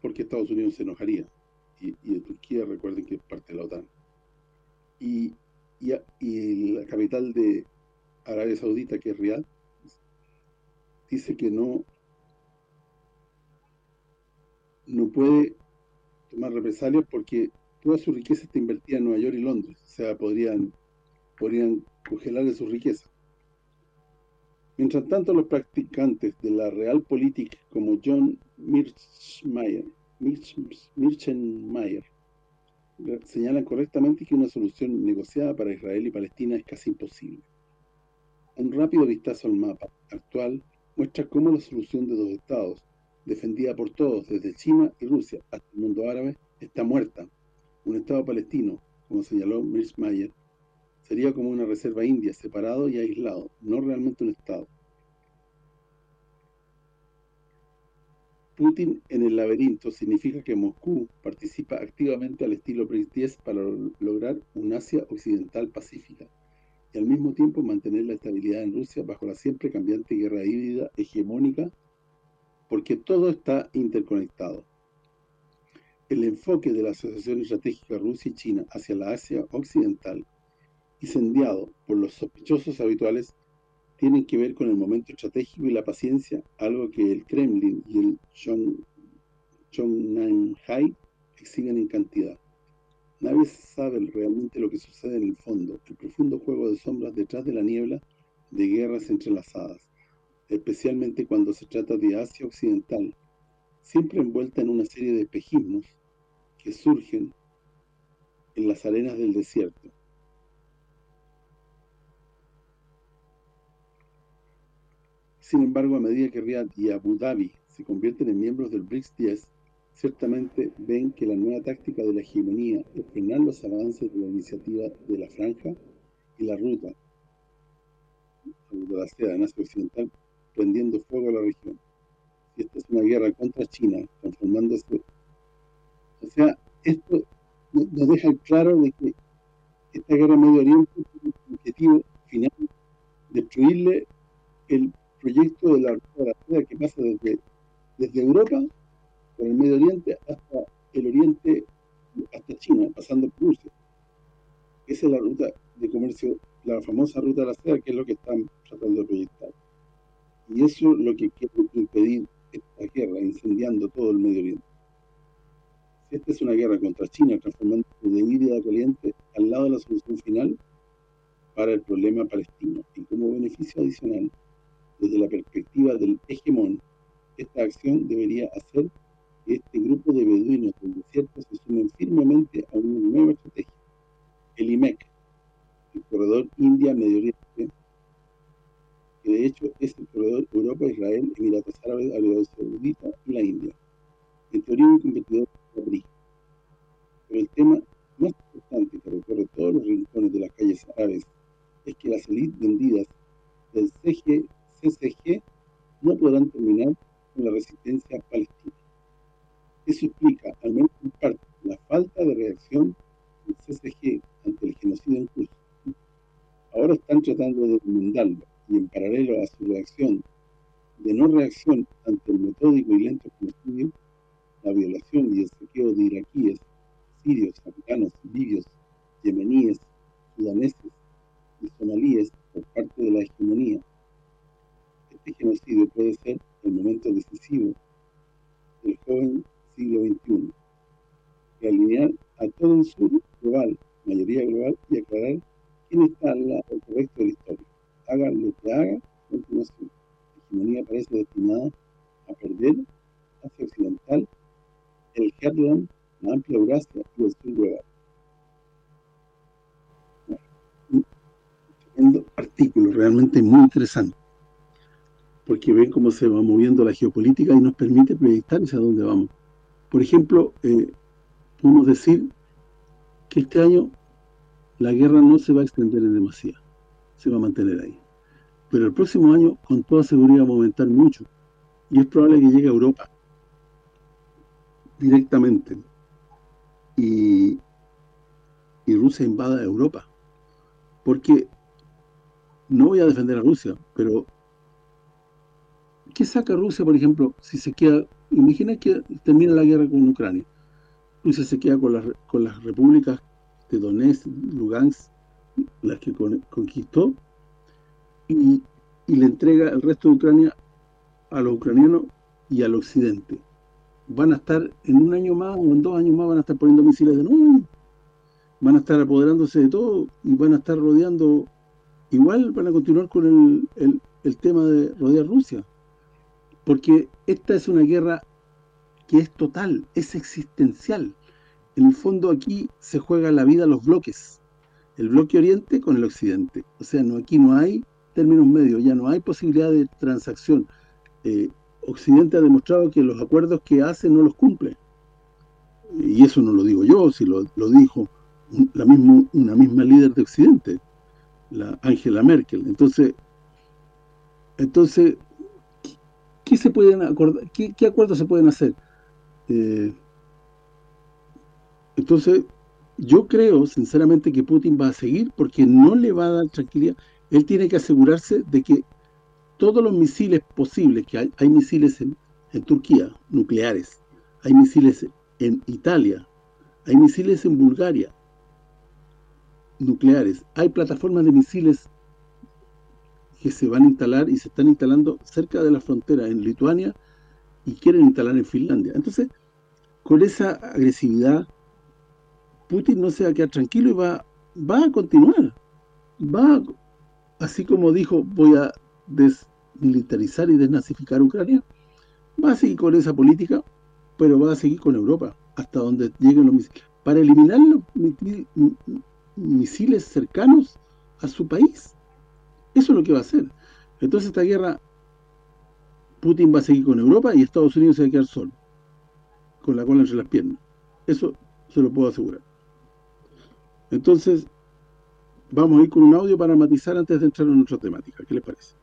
[SPEAKER 1] porque Estados Unidos se enojaría y, y Turquía, recuerden que es parte de la OTAN. Y, y, la capital de Arabia Saudita, que es Riyadh, dice que no no puede tomar represalias porque toda su riqueza está invertida en Nueva York y Londres. O sea, podrían podrían congelarle su riqueza. Mientras tanto, los practicantes de la Realpolitik, como John Mirchmeyer, Mirchenmayer señalan correctamente que una solución negociada para Israel y Palestina es casi imposible. Un rápido vistazo al mapa actual muestra cómo la solución de dos estados, defendida por todos, desde China y Rusia hasta el mundo árabe, está muerta. Un estado palestino, como señaló Mirchenmayer, sería como una reserva india, separado y aislado, no realmente un estado. Putin en el laberinto significa que Moscú participa activamente al estilo Prince 10 para lograr un Asia occidental pacífica y al mismo tiempo mantener la estabilidad en Rusia bajo la siempre cambiante guerra híbrida hegemónica porque todo está interconectado. El enfoque de la Asociación Estratégica Rusia y China hacia la Asia occidental, incendiado por los sospechosos habituales tienen que ver con el momento estratégico y la paciencia, algo que el Kremlin y el Chongnanhai exhiben en cantidad. Nadie sabe realmente lo que sucede en el fondo, el profundo juego de sombras detrás de la niebla de guerras entrelazadas, especialmente cuando se trata de Asia Occidental, siempre envuelta en una serie de espejismos que surgen en las arenas del desierto. Sin embargo, a medida que Riyadh y Abu Dhabi se convierten en miembros del BRICS 10, ciertamente ven que la nueva táctica de la hegemonía es frenar los avances de la iniciativa de la franja y la ruta de la seda en Asia Occidental, prendiendo fuego a la región. Y esta es una guerra contra China, transformándose... O sea, esto nos deja claro de que esta guerra Medio Oriente tiene el objetivo final destruirle el proyecto de la ruta que pasa desde, desde Europa, por el Medio Oriente, hasta el Oriente, hasta China, pasando por Rusia. Esa es la ruta de comercio, la famosa ruta de la seda, que es lo que están tratando de proyectar. Y eso es lo que quiere impedir esta guerra, incendiando todo el Medio Oriente. Esta es una guerra contra China, transformando de híbrida caliente al lado de la solución final para el problema palestino. Y como beneficio adicional, desde la perspectiva del hegemón, esta acción debería hacer que este grupo de beduinos del desierto se sumen firmemente a una nueva estrategia, el IMEC, el corredor India-Medio Oriente, que de hecho es el corredor Europa, Israel, Emiratos Árabes, Arabia Saudita y la India. En teoría un competidor para Pero el tema más importante que recorre todos los rincones de las calles árabes es que las élites vendidas del CG, CCG no podrán terminar con la resistencia palestina. Eso explica, al menos en parte, la falta de reacción del CCG ante el genocidio en curso. Ahora están tratando de enmendarlo y en paralelo a su reacción de no reacción ante el metódico y lento genocidio, la violación y el saqueo de iraquíes, sirios, afganos, libios, yemeníes, sudaneses y somalíes por parte de la hegemonía. Este genocidio puede ser el momento decisivo del joven siglo XXI, y alinear a todo el sur global, mayoría global, y aclarar porque ven cómo se va moviendo la geopolítica y nos permite proyectar hacia dónde vamos. Por ejemplo, eh, podemos decir que este año la guerra no se va a extender en demasía, se va a mantener ahí. Pero el próximo año, con toda seguridad, va a aumentar mucho. Y es probable que llegue a Europa directamente. Y, y Rusia invada Europa. Porque no voy a defender a Rusia, pero ¿qué saca Rusia, por ejemplo, si se queda imagina que termina la guerra con Ucrania. Rusia se queda con las, con las repúblicas de Donetsk, Lugansk, las que conquistó, y, le entrega el resto de Ucrania a los ucranianos y al occidente. Van a estar en un año más o en dos años más van a estar poniendo misiles de nuevo. Van a estar apoderándose de todo y van a estar rodeando, igual van a continuar con el, el, el tema de rodear Rusia porque esta es una guerra que es total, es existencial. En el fondo aquí se juega la vida los bloques, el bloque oriente con el occidente. O sea, no aquí no hay términos medios, ya no hay posibilidad de transacción. Eh, occidente ha demostrado que los acuerdos que hace no los cumple. Y eso no lo digo yo, si lo, dijo la una misma líder de Occidente, la Angela Merkel. Entonces, entonces ¿qué acuerdos se pueden hacer? Eh, entonces, yo creo sinceramente que Putin va a seguir porque no le va a dar tranquilidad. Él tiene que asegurarse de que todos los misiles posibles, que hay, hay misiles en, en Turquía, nucleares, hay misiles en Italia, hay misiles en Bulgaria, nucleares, hay plataformas de misiles que se van a instalar y se están instalando cerca de la frontera en Lituania y quieren instalar en Finlandia. Entonces, con esa agresividad, Putin no se va a quedar tranquilo y va, va a continuar. Va, así como dijo, voy a desmilitarizar y desnazificar Ucrania, va a seguir con esa política, pero va a seguir con Europa, hasta donde lleguen los misiles. Para eliminar los misiles cercanos a su país. Eso es lo que va a hacer. Entonces esta guerra, Putin va a seguir con Europa y Estados Unidos se va a quedar solo, con la cola entre las piernas. Eso se lo puedo asegurar. Entonces, vamos a ir con un audio para matizar antes de entrar en nuestra temática. ¿Qué les parece?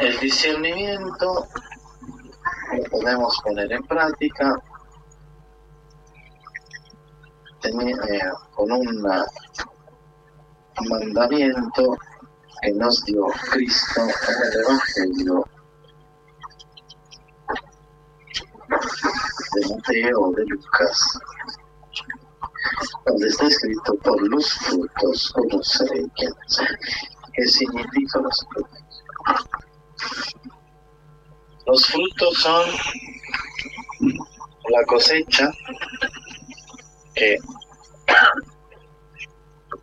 [SPEAKER 2] El discernimiento lo podemos poner en práctica eh, con una mandamiento que nos dio Cristo en el Evangelio de Mateo de Lucas, donde está escrito por los frutos conoceréis ¿Qué significa los frutos? Los frutos son
[SPEAKER 3] la cosecha que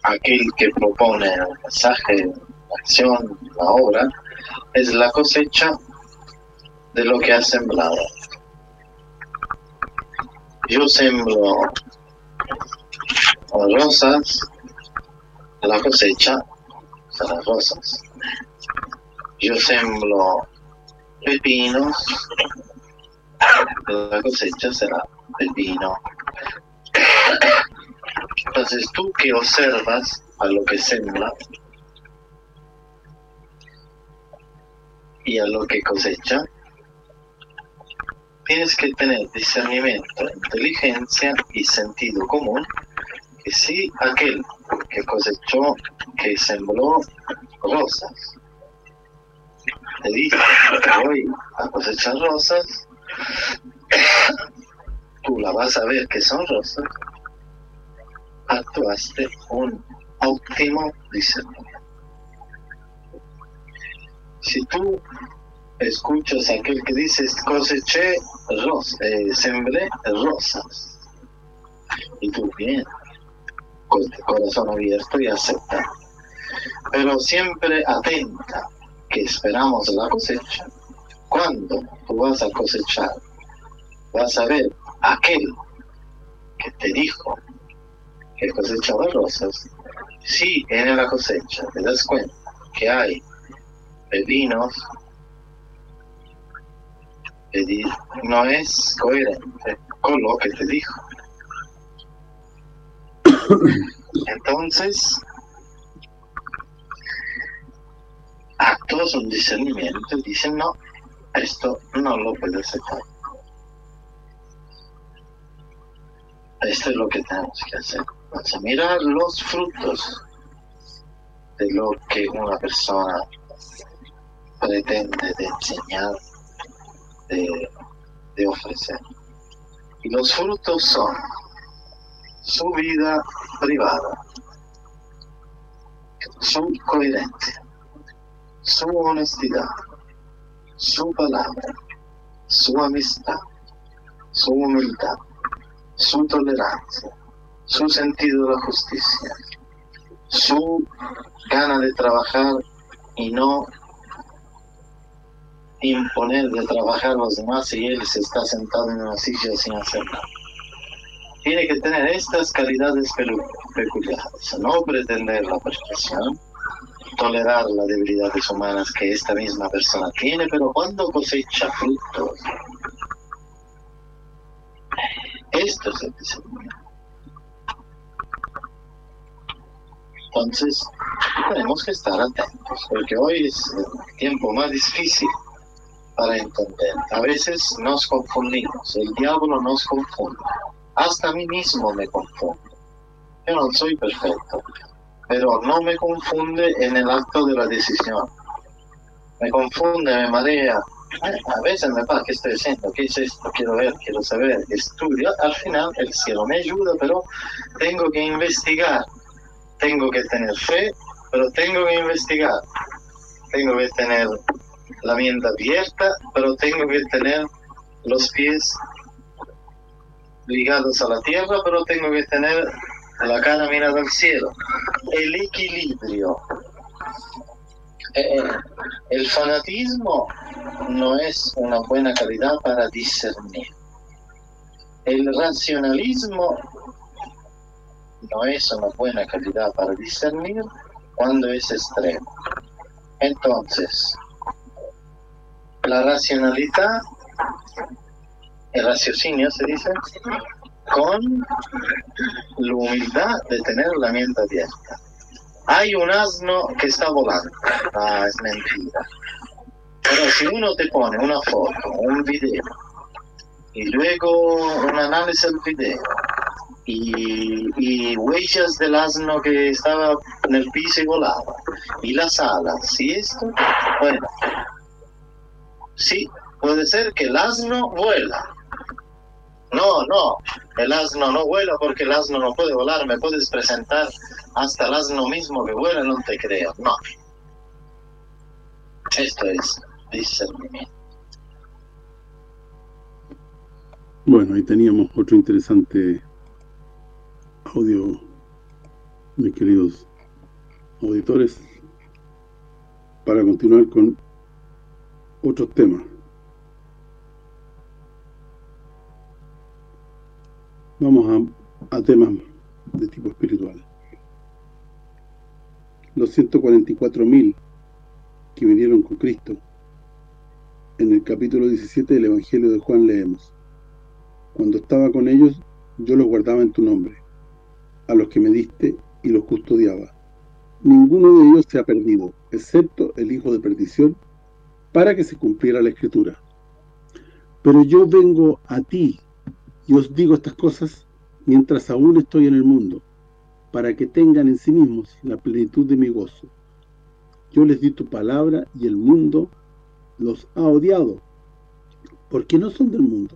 [SPEAKER 3] aquel que propone el mensaje, la acción, la obra, es la cosecha de lo que ha sembrado. Yo sembro rosas, la cosecha será rosas. Yo sembro pepinos, la cosecha será pepino. Entonces tú que observas a lo que sembra y a lo que cosecha, tienes que tener discernimiento, inteligencia y sentido común, que si aquel que cosechó, que sembró rosas, te dice que voy a cosechar rosas, tú la vas a ver que son rosas, actuaste un óptimo discernimiento. Si tú escuchas a aquel que dice coseché rosas, eh, sembré rosas, y tú bien, con el corazón abierto y acepta, pero siempre atenta que esperamos la cosecha. Cuando tú vas a cosechar, vas a ver aquel que te dijo que cosechaba rosas, si en la cosecha te das cuenta que hay pepinos, no es coherente con lo que te dijo. Entonces, actos un discernimiento dicen no, esto no lo puede aceptar. Esto es lo que tenemos que hacer. Vamos a mirar los frutos de lo que una persona pretende de enseñar, de, de ofrecer. Y los frutos son su vida privada, su coherencia, su honestidad, su palabra, su amistad, su humildad, su tolerancia, su sentido de la justicia, su gana de trabajar y no imponer de trabajar a los demás y él se está sentado en una silla sin hacer nada. Tiene que tener estas calidades peculiares, no pretender la perfección, tolerar las debilidades humanas que esta misma persona tiene, pero cuando cosecha frutos, esto es el discernimiento. Entonces, tenemos que estar atentos, porque hoy es el tiempo más difícil para entender. A veces nos confundimos, el diablo nos confunde, hasta a mí mismo me confunde. Yo no soy perfecto, pero no me confunde en el acto de la decisión. Me confunde, me marea. A veces me pasa, ¿qué estoy haciendo? ¿Qué es esto? Quiero ver, quiero saber, estudio. Al final el cielo me ayuda, pero tengo que investigar tengo que tener fe, pero tengo que investigar. Tengo que tener la mente abierta, pero tengo que tener los pies ligados a la tierra, pero tengo que tener la cara mirada al cielo. El equilibrio. Eh, el fanatismo no es una buena calidad para discernir. El racionalismo no es una buena calidad para discernir cuando es extremo. Entonces, la racionalidad, el raciocinio se dice, con la humildad de tener la mente abierta. Hay un asno que está volando. Ah, es mentira. Pero si uno te pone una foto, un video, y luego un análisis del video, y, huellas del asno que estaba en el piso y volaba, y las alas, y esto, bueno, sí, puede ser que el asno vuela. No, no, el asno no vuela porque el asno no puede volar, me puedes presentar hasta el asno mismo que vuela, no te creo, no. Esto es discernimiento.
[SPEAKER 1] Bueno, ahí teníamos otro interesante audio, mis queridos auditores, para continuar con otros temas. Vamos a, a temas de tipo espiritual. Los 144.000 que vinieron con Cristo. En el capítulo 17 del Evangelio de Juan leemos Cuando estaba con ellos, yo los guardaba en tu nombre, a los que me diste y los custodiaba. Ninguno de ellos se ha perdido, excepto el hijo de perdición, para que se cumpliera la Escritura. Pero yo vengo a ti y os digo estas cosas mientras aún estoy en el mundo, para que tengan en sí mismos la plenitud de mi gozo. Yo les di tu palabra y el mundo los ha odiado, porque no son del mundo,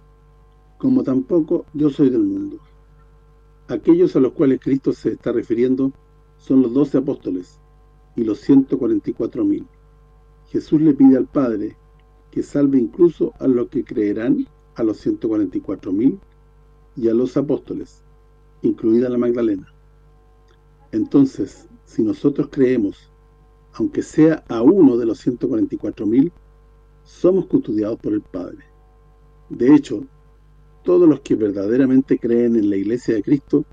[SPEAKER 1] como tampoco yo soy del mundo. Aquellos a los cuales Cristo se está refiriendo son los doce apóstoles y los 144.000. Jesús le pide al Padre que salve incluso a los que creerán, a los 144.000 y a los apóstoles, incluida la Magdalena. Entonces, si nosotros creemos, aunque sea a uno de los 144.000, somos custodiados por el Padre. De hecho, todos los que verdaderamente creen en la Iglesia de Cristo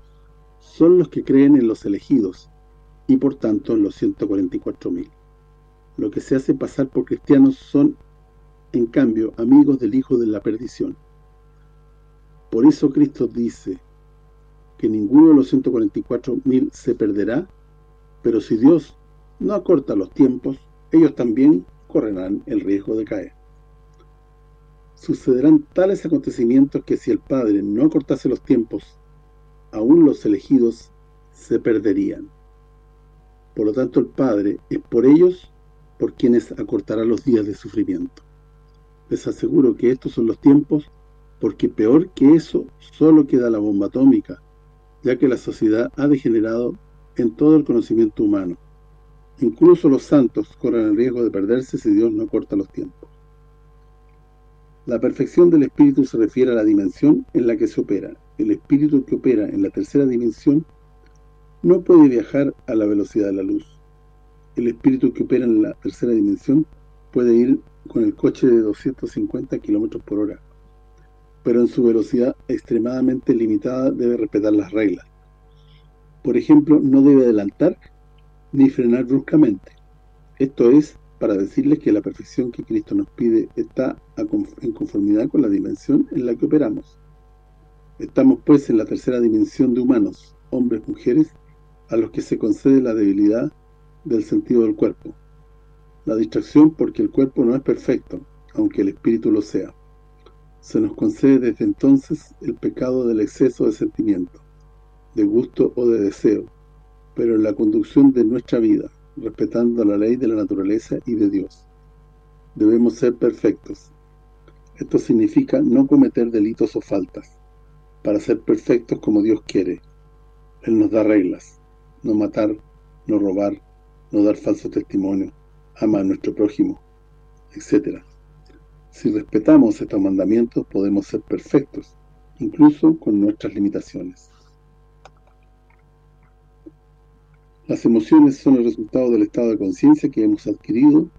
[SPEAKER 1] son los que creen en los elegidos, y por tanto en los 144.000. Lo que se hace pasar por cristianos son, en cambio, amigos del Hijo de la perdición. Por eso Cristo dice que ninguno de los 144.000 se perderá, pero si Dios no acorta los tiempos, ellos también correrán el riesgo de caer. Sucederán tales acontecimientos que si el Padre no acortase los tiempos, aún los elegidos se perderían. Por lo tanto, el Padre es por ellos por quienes acortará los días de sufrimiento. Les aseguro que estos son los tiempos, porque peor que eso solo queda la bomba atómica, ya que la sociedad ha degenerado en todo el conocimiento humano. Incluso los santos corren el riesgo de perderse si Dios no corta los tiempos. La perfección del espíritu se refiere a la dimensión en la que se opera. El espíritu que opera en la tercera dimensión no puede viajar a la velocidad de la luz. El espíritu que opera en la tercera dimensión puede ir con el coche de 250 km por hora, pero en su velocidad extremadamente limitada debe respetar las reglas. Por ejemplo, no debe adelantar ni frenar bruscamente. Esto es para decirles que la perfección que Cristo nos pide está en conformidad con la dimensión en la que operamos. Estamos pues en la tercera dimensión de humanos, hombres, mujeres, a los que se concede la debilidad del sentido del cuerpo. La distracción porque el cuerpo no es perfecto, aunque el espíritu lo sea. Se nos concede desde entonces el pecado del exceso de sentimiento, de gusto o de deseo, pero en la conducción de nuestra vida, respetando la ley de la naturaleza y de Dios. Debemos ser perfectos. Esto significa no cometer delitos o faltas, para ser perfectos como Dios quiere. Él nos da reglas no matar, no robar, no dar falso testimonio, amar a nuestro prójimo, etc. Si respetamos estos mandamientos podemos ser perfectos, incluso con nuestras limitaciones. Las emociones son el resultado del estado de conciencia que hemos adquirido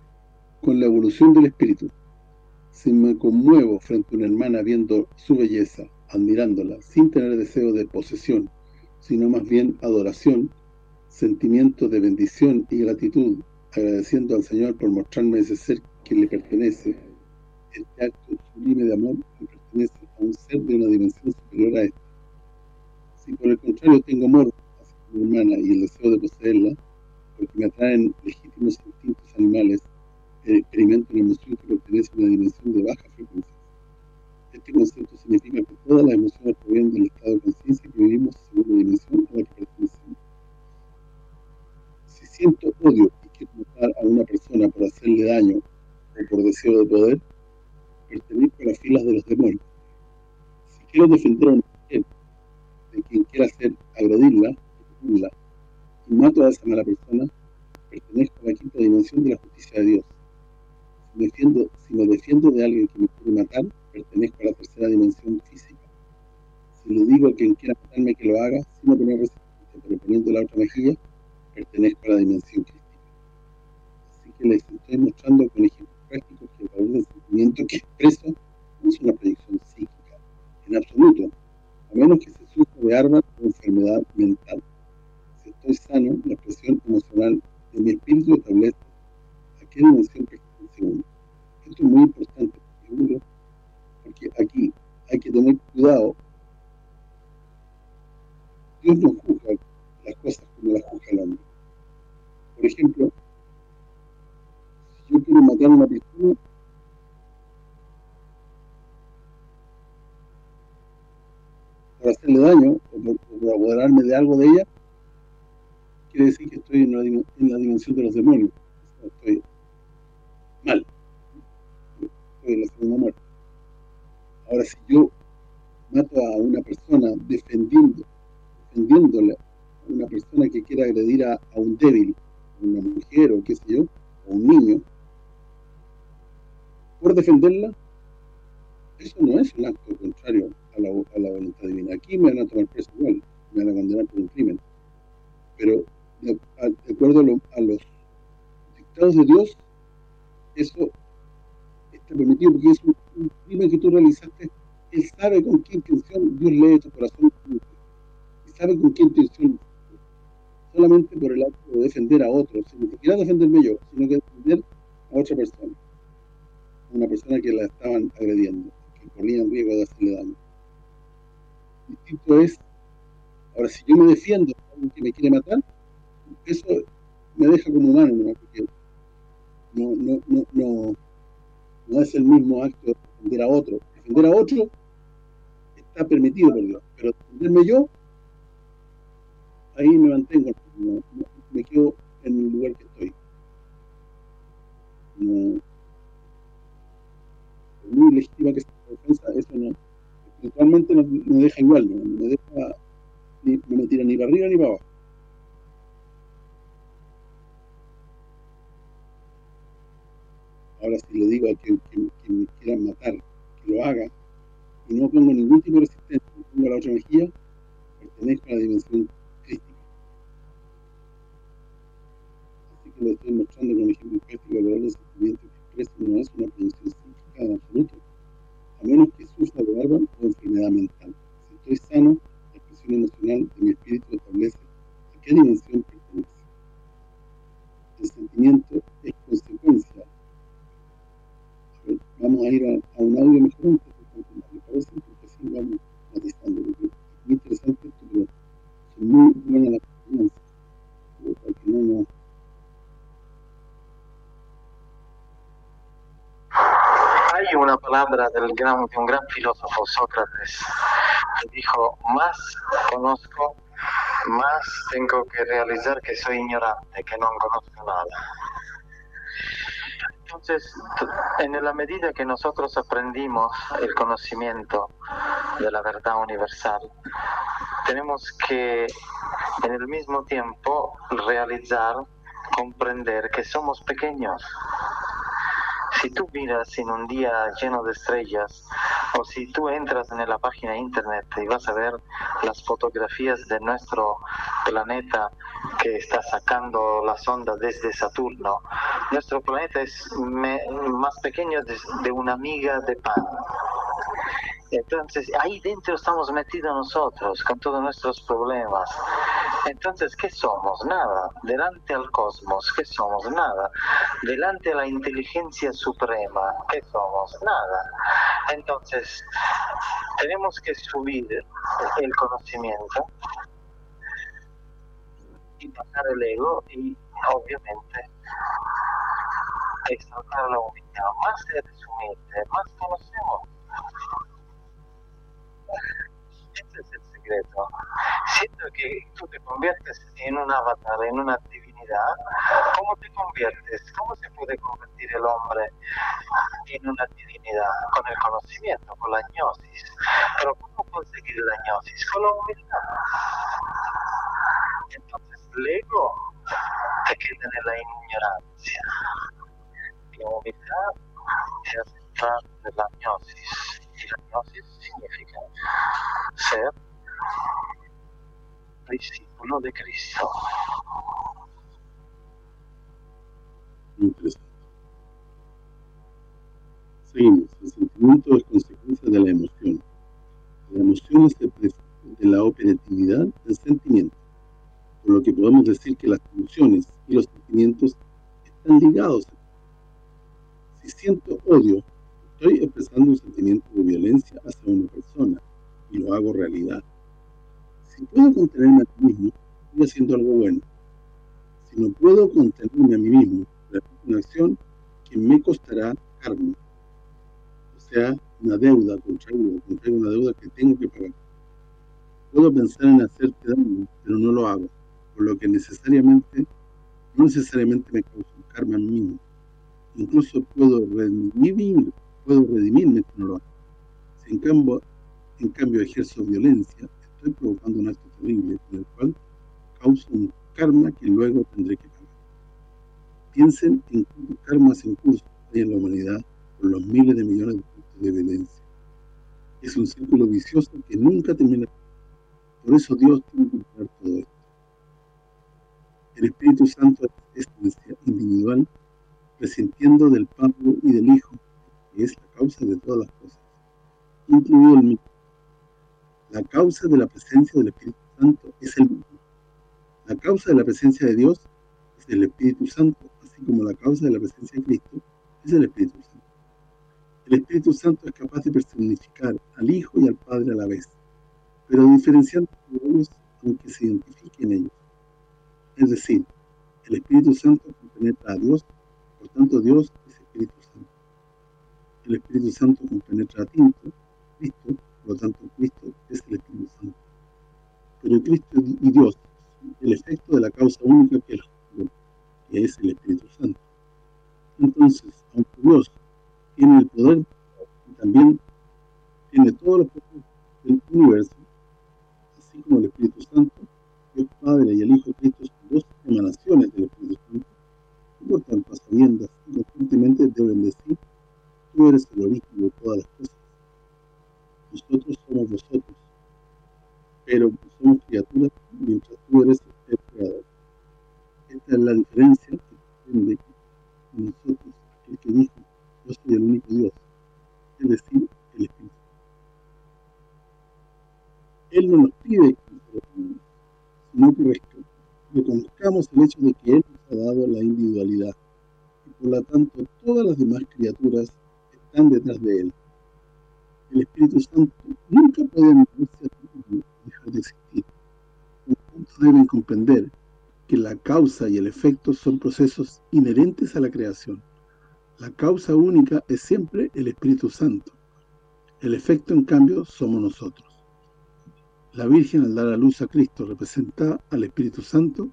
[SPEAKER 1] con la evolución del espíritu. Si me conmuevo frente a una hermana viendo su belleza, admirándola, sin tener deseo de posesión, sino más bien adoración, sentimiento de bendición y gratitud, agradeciendo al Señor por mostrarme ese ser que le pertenece, este acto sublime de amor que pertenece a un ser de una dimensión superior a esta. Si por el contrario tengo hacia mi hermana y el deseo de poseerla, porque me atraen legítimos instintos animales, experimento una emoción que pertenece a una dimensión de baja frecuencia. Este concepto significa que todas las emociones provienen del estado de conciencia que vivimos según la dimensión a la que pertenecemos siento odio y quiero matar a una persona por hacerle daño o por deseo de poder, pertenezco a las filas de los demonios. Si quiero defender a una mujer de quien quiera hacer agredirla, y mato a esa mala persona, pertenezco a la quinta dimensión de la justicia de Dios. Si, defiendo, si me defiendo de alguien que me quiere matar, pertenezco a la tercera dimensión física. si le digo a quien quiera matarme que lo haga, sin poner resistencia, pero poniendo la otra mejilla, pertenezco a la dimensión crística. Así que les estoy mostrando con ejemplos prácticos que el valor del sentimiento que expreso no es una proyección psíquica, en absoluto, a menos que se sufra de armas o enfermedad mental. Estoy sano, la expresión emocional de mi espíritu establece a qué dimensión pertenece. Esto es muy importante, seguro, porque aquí hay que tener cuidado. Dios no juzga las cosas como las juzga el hombre. Por ejemplo, si yo quiero matar a una persona, por hacerle daño o por, apoderarme de algo de ella, quiere decir que estoy en la, en la dimensión de los demonios. estoy mal. Estoy en la segunda muerte. Ahora, si yo mato a una persona defendiendo, defendiéndole a una persona que quiera agredir a, un débil, a una mujer o qué sé yo, o un niño, por defenderla, eso no es un acto contrario a la, a la voluntad divina. Aquí me van a tomar preso igual, me van a condenar por un crimen. Pero de, acuerdo a, los dictados de Dios, eso está permitido porque es un, crimen que tú realizaste. Él sabe con qué intención Dios lee tu corazón y sabe con qué intención solamente por el acto de defender a otros, ni siquiera defenderme yo, sino que defender a otra persona, una persona que la estaban agrediendo, que ponía en riesgo de hacerle daño. Distinto es, ahora si yo me defiendo a alguien que me quiere matar, eso me deja como humano, ¿no? No, no, no, no, es el mismo acto de defender a otro. Defender a otro está permitido por Dios, pero defenderme yo, ahí me mantengo, me quedo en el lugar que estoy. Muy legítima que sea defensa, eso no, espiritualmente no, me deja igual, no me deja, ni, no me tira ni para arriba ni para abajo. Ahora si le digo a quien, me quiera matar, que lo haga, y no pongo ningún tipo de resistencia, no pongo la otra mejilla, pertenezco a la dimensión crística. Así que le estoy mostrando con ejemplo práctico el valor del sentimiento que expreso no es una proyección psíquica en absoluto, a menos que sufra de algo o enfermedad mental. Si estoy sano, la expresión emocional de mi espíritu establece a qué dimensión pertenece. El sentimiento es consecuencia vamos a ir a, a un audio mejor de parece? Porque así vamos matizando. Porque es muy interesante esto, pero son muy buenas las experiencias. Para que no nos...
[SPEAKER 3] Hay una palabra del gran, de un gran filósofo, Sócrates, que dijo, más conozco, más tengo que realizar que soy ignorante, que no conozco nada. Entonces, en la medida que nosotros aprendimos el conocimiento de la verdad universal, tenemos que en el mismo tiempo realizar, comprender que somos pequeños. Si tú miras en un día lleno de estrellas, o si tú entras en la página de internet y vas a ver las fotografías de nuestro planeta que está sacando la sonda desde Saturno, nuestro planeta es más pequeño de, una miga de pan. Entonces, ahí dentro estamos metidos nosotros con todos nuestros problemas. Entonces, ¿qué somos? Nada. Delante al cosmos, ¿qué somos? Nada. Delante a la inteligencia suprema, ¿qué somos? Nada. Entonces, tenemos que subir el conocimiento y pasar el ego y, obviamente, exaltar la humildad. Más seres humildes, más conocemos. Este es el secreto. Siento que tú te conviertes en un avatar, en una divinidad. ¿Cómo te conviertes? ¿Cómo se puede convertir el hombre en una divinidad? Con el conocimiento, con la gnosis. Pero ¿cómo conseguir la gnosis? Con la humildad. Entonces, el ego te queda en la ignorancia la humildad es aceptar la gnosis. Y la gnosis significa ser discípulo de Cristo.
[SPEAKER 1] Interesante. Seguimos. El sentimiento es consecuencia de la emoción. La emoción es de la operatividad del sentimiento, por lo que podemos decir que las emociones y los sentimientos están ligados. Si siento odio, estoy expresando un sentimiento de violencia hacia una persona y lo hago realidad. Si puedo contenerme a mí mismo, estoy haciendo algo bueno. Si no puedo contenerme a mí mismo, una acción que me costará karma. O sea, una deuda, contraigo, contraigo una deuda que tengo que pagar. Puedo pensar en hacerte daño, pero no lo hago, por lo que necesariamente, no necesariamente me causa un karma a mí mismo. Incluso puedo redimir, puedo redimirme no lo hago. Si en cambio, en cambio ejerzo violencia, estoy provocando un acto terrible con el cual causo un karma que luego tendré que pagar. Piensen en cuántos karmas en curso hay en la humanidad por los miles de millones de puntos de violencia. Es un círculo vicioso que nunca termina. Por eso Dios tiene que controlar todo esto. El Espíritu Santo es esencia individual, presintiendo del Padre y del Hijo, que es la causa de todas las cosas, incluido el mismo. La causa de la presencia del Espíritu Santo es el mismo. La causa de la presencia de Dios es el Espíritu Santo, así como la causa de la presencia de Cristo es el Espíritu Santo. El Espíritu Santo es capaz de personificar al Hijo y al Padre a la vez, pero diferenciando ellos aunque se identifiquen ellos. Es decir, el Espíritu Santo compenetra a Dios, por tanto Dios es Espíritu Santo. El Espíritu Santo compenetra a Cristo, Cristo por lo tanto, Cristo es el Espíritu Santo. Pero Cristo y Dios, el efecto de la causa única que, que es el Espíritu Santo. Entonces, aunque Dios tiene el poder y también tiene todos los poderes del universo, así como el Espíritu Santo, Dios Padre y el Hijo Cristo son dos emanaciones del Espíritu Santo, y por tanto, y constantemente deben decir, tú eres el origen de todas las cosas nosotros somos vosotros, pero somos criaturas mientras tú eres el creador. Esta es la diferencia que tiene nosotros, el que dijo, yo soy el único Dios, es decir, el Espíritu. Él no nos pide que sino que reconozcamos el hecho de que Él nos ha dado la individualidad y por lo tanto todas las demás criaturas están detrás de Él el Espíritu Santo nunca puede dejar de existir. deben comprender que la causa y el efecto son procesos inherentes a la creación. La causa única es siempre el Espíritu Santo. El efecto, en cambio, somos nosotros. La Virgen, al dar a luz a Cristo, representa al Espíritu Santo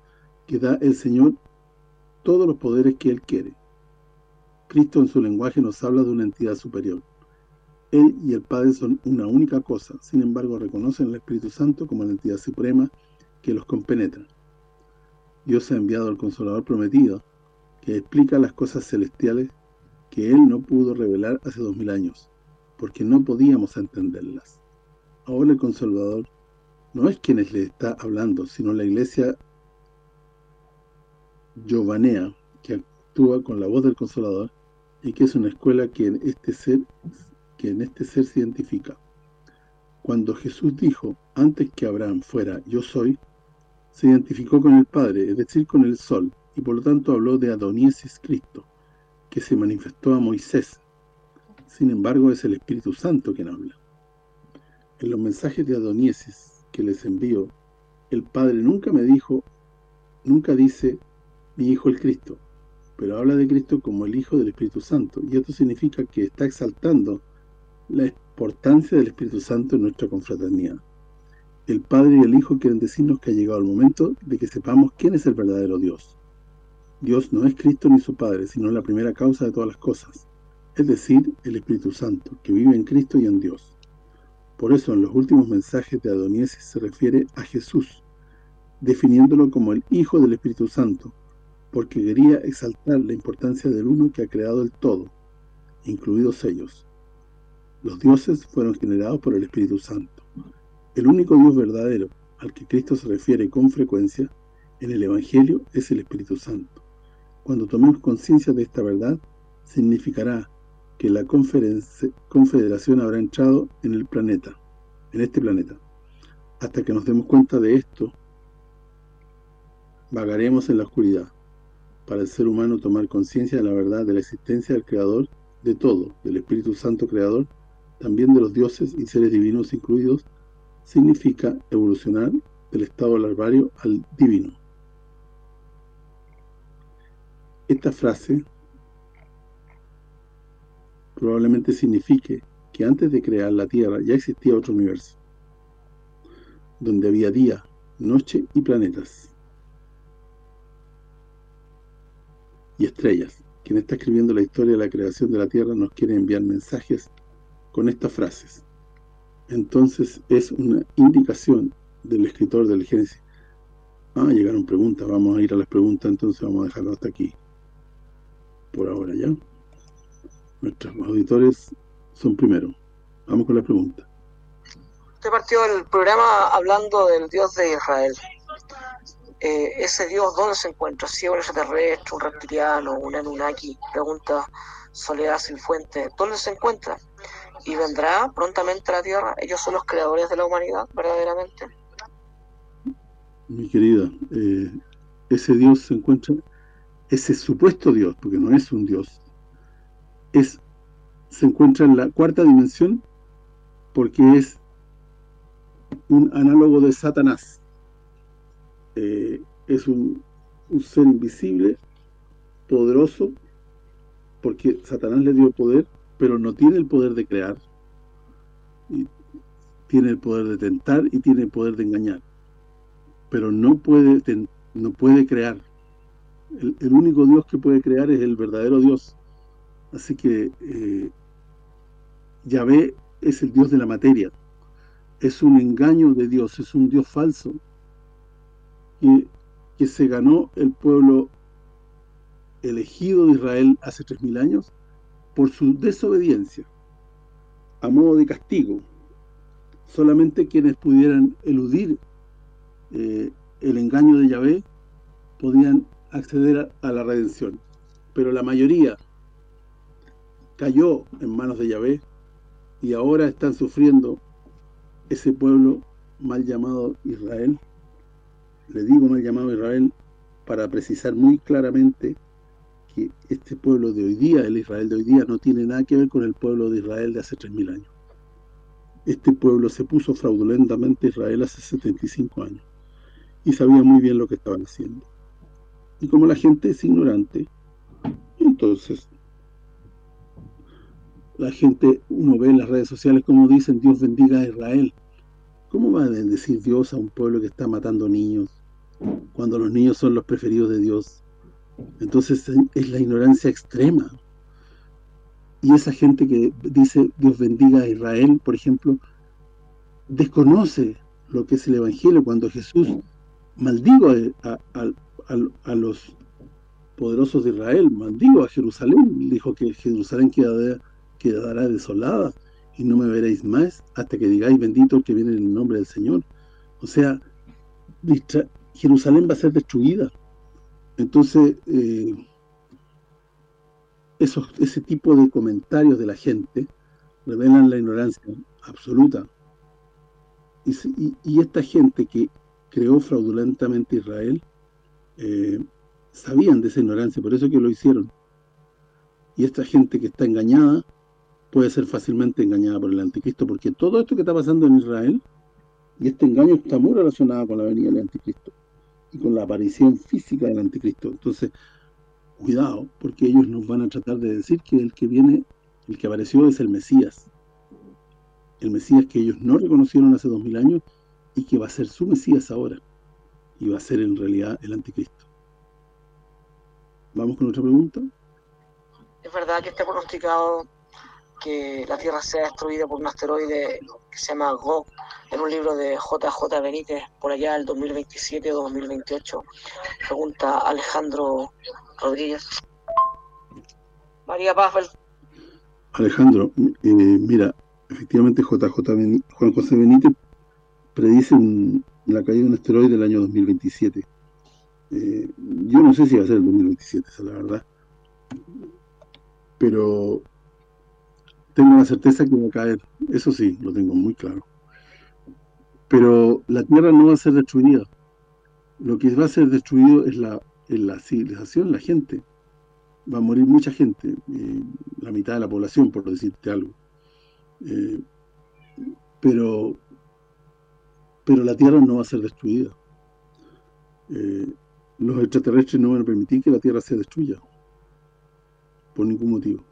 [SPEAKER 1] que da el Señor todos los poderes que Él quiere. Cristo en su lenguaje nos habla de una entidad superior. Él y el Padre son una única cosa, sin embargo reconocen al Espíritu Santo como la entidad suprema que los compenetra. Dios ha enviado al Consolador prometido, que explica las cosas celestiales que Él no pudo revelar hace dos mil años, porque no podíamos entenderlas. Ahora el Consolador no es quien le está hablando, sino la iglesia Giovanea, que actúa con la voz del Consolador, y que es una escuela que este ser que en este ser se identifica. Cuando Jesús dijo, antes que Abraham fuera yo soy, se identificó con el Padre, es decir, con el Sol, y por lo tanto habló de Adoniesis Cristo, que se manifestó a Moisés. Sin embargo, es el Espíritu Santo quien habla. En los mensajes de Adoniesis que les envío, el Padre nunca me dijo, nunca dice, mi Hijo el Cristo, pero habla de Cristo como el Hijo del Espíritu Santo, y esto significa que está exaltando la importancia del Espíritu Santo en nuestra confraternidad. El Padre y el Hijo quieren decirnos que ha llegado el momento de que sepamos quién es el verdadero Dios. Dios no es Cristo ni su Padre, sino la primera causa de todas las cosas, es decir, el Espíritu Santo, que vive en Cristo y en Dios. Por eso en los últimos mensajes de Adoniesis se refiere a Jesús, definiéndolo como el Hijo del Espíritu Santo, porque quería exaltar la importancia del uno que ha creado el todo, incluidos ellos. Los dioses fueron generados por el Espíritu Santo. El único Dios verdadero al que Cristo se refiere con frecuencia en el Evangelio es el Espíritu Santo. Cuando tomemos conciencia de esta verdad, significará que la confederación habrá entrado en el planeta, en este planeta. Hasta que nos demos cuenta de esto, vagaremos en la oscuridad. Para el ser humano tomar conciencia de la verdad de la existencia del Creador de todo, del Espíritu Santo Creador, también de los dioses y seres divinos incluidos, significa evolucionar del estado larvario al divino. Esta frase probablemente signifique que antes de crear la Tierra ya existía otro universo, donde había día, noche y planetas, y estrellas. Quien está escribiendo la historia de la creación de la Tierra nos quiere enviar mensajes con estas frases. Entonces es una indicación del escritor del Génesis. Ah, llegaron preguntas, vamos a ir a las preguntas, entonces vamos a dejarlo hasta aquí. Por ahora ya. Nuestros auditores son primero. Vamos con la pregunta.
[SPEAKER 4] Usted partió el programa hablando del Dios de Israel. Eh, ese Dios, ¿dónde se encuentra? ¿Si es un extraterrestre, un reptiliano, un Anunnaki? Pregunta Soledad Fuente. ¿Dónde se encuentra? ¿Y vendrá prontamente a la Tierra? ¿Ellos son los creadores de la humanidad, verdaderamente?
[SPEAKER 1] Mi querida, eh, ese Dios se encuentra, ese supuesto Dios, porque no es un Dios, es se encuentra en la cuarta dimensión porque es un análogo de Satanás. Eh, es un, un, ser invisible, poderoso, porque Satanás le dio poder, pero no tiene el poder de crear. Y tiene el poder de tentar y tiene el poder de engañar. Pero no puede no puede crear. El, único Dios que puede crear es el verdadero Dios. Así que eh, Yahvé es el Dios de la materia. Es un engaño de Dios, es un Dios falso. Que, que se ganó el pueblo elegido de Israel hace tres mil años por su desobediencia, a modo de castigo. Solamente quienes pudieran eludir eh, el engaño de Yahvé podían acceder a, a la redención. Pero la mayoría cayó en manos de Yahvé y ahora están sufriendo ese pueblo mal llamado Israel. Le digo mal llamado Israel para precisar muy claramente que este pueblo de hoy día, el Israel de hoy día, no tiene nada que ver con el pueblo de Israel de hace 3.000 años. Este pueblo se puso fraudulentamente Israel hace 75 años y sabía muy bien lo que estaban haciendo. Y como la gente es ignorante, entonces la gente, uno ve en las redes sociales como dicen, Dios bendiga a Israel. ¿Cómo va a decir Dios a un pueblo que está matando niños? Cuando los niños son los preferidos de Dios. Entonces es la ignorancia extrema. Y esa gente que dice Dios bendiga a Israel, por ejemplo, desconoce lo que es el Evangelio cuando Jesús maldigo a, los poderosos de Israel, maldigo a Jerusalén, dijo que Jerusalén queda quedará desolada y no me veréis más hasta que digáis bendito el que viene en el nombre del Señor. O sea, Jerusalén va a ser destruida. Entonces, eh, ese tipo de comentarios de la gente revelan la ignorancia absoluta. Y, esta gente que creó fraudulentamente Israel, eh, sabían de esa ignorancia, por eso que lo hicieron. Y esta gente que está engañada, puede ser fácilmente engañada por el anticristo, porque todo esto que está pasando en Israel, y este engaño está muy relacionado con la venida del anticristo, y con la aparición física del anticristo. Entonces, cuidado, porque ellos nos van a tratar de decir que el que viene, el que apareció es el Mesías. El Mesías que ellos no reconocieron hace dos mil años, y que va a ser su Mesías ahora, y va a ser en realidad el anticristo. ¿Vamos con otra pregunta?
[SPEAKER 4] Es verdad que está pronosticado que la Tierra sea destruida por un asteroide que se llama GOG en un libro de JJ Benítez por allá el 2027 o 2028 pregunta Alejandro Rodríguez María Pavel
[SPEAKER 1] Alejandro, eh, mira efectivamente JJ Juan José Benítez predicen la caída de un asteroide del año 2027. Eh, yo no sé si va a ser el 2027, esa es la verdad. Pero tengo la certeza que va a caer. Eso sí, lo tengo muy claro. Pero la Tierra no va a ser destruida. Lo que va a ser destruido es la, civilización, la gente. Va a morir mucha gente, eh, la mitad de la población, por decirte algo. Eh, pero pero la Tierra no va a ser destruida. Eh, los extraterrestres no van a permitir que la Tierra sea destruya, por ningún motivo.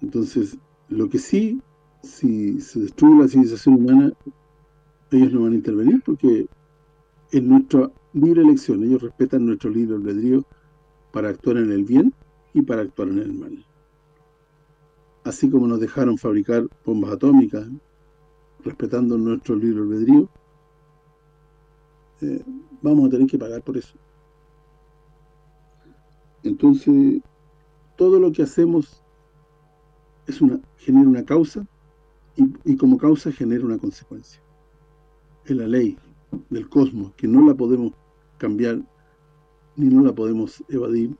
[SPEAKER 1] Entonces, lo que sí, si se destruye la civilización humana, ellos no van a intervenir porque es nuestra libre elección. Ellos respetan nuestro libre albedrío para actuar en el bien y para actuar en el mal. Así como nos dejaron fabricar bombas atómicas, respetando nuestro libre albedrío, eh, vamos a tener que pagar por eso. Entonces, todo lo que hacemos es una genera una causa y, como causa genera una consecuencia. Es la ley del cosmos, que no la podemos cambiar, ni no la podemos evadir,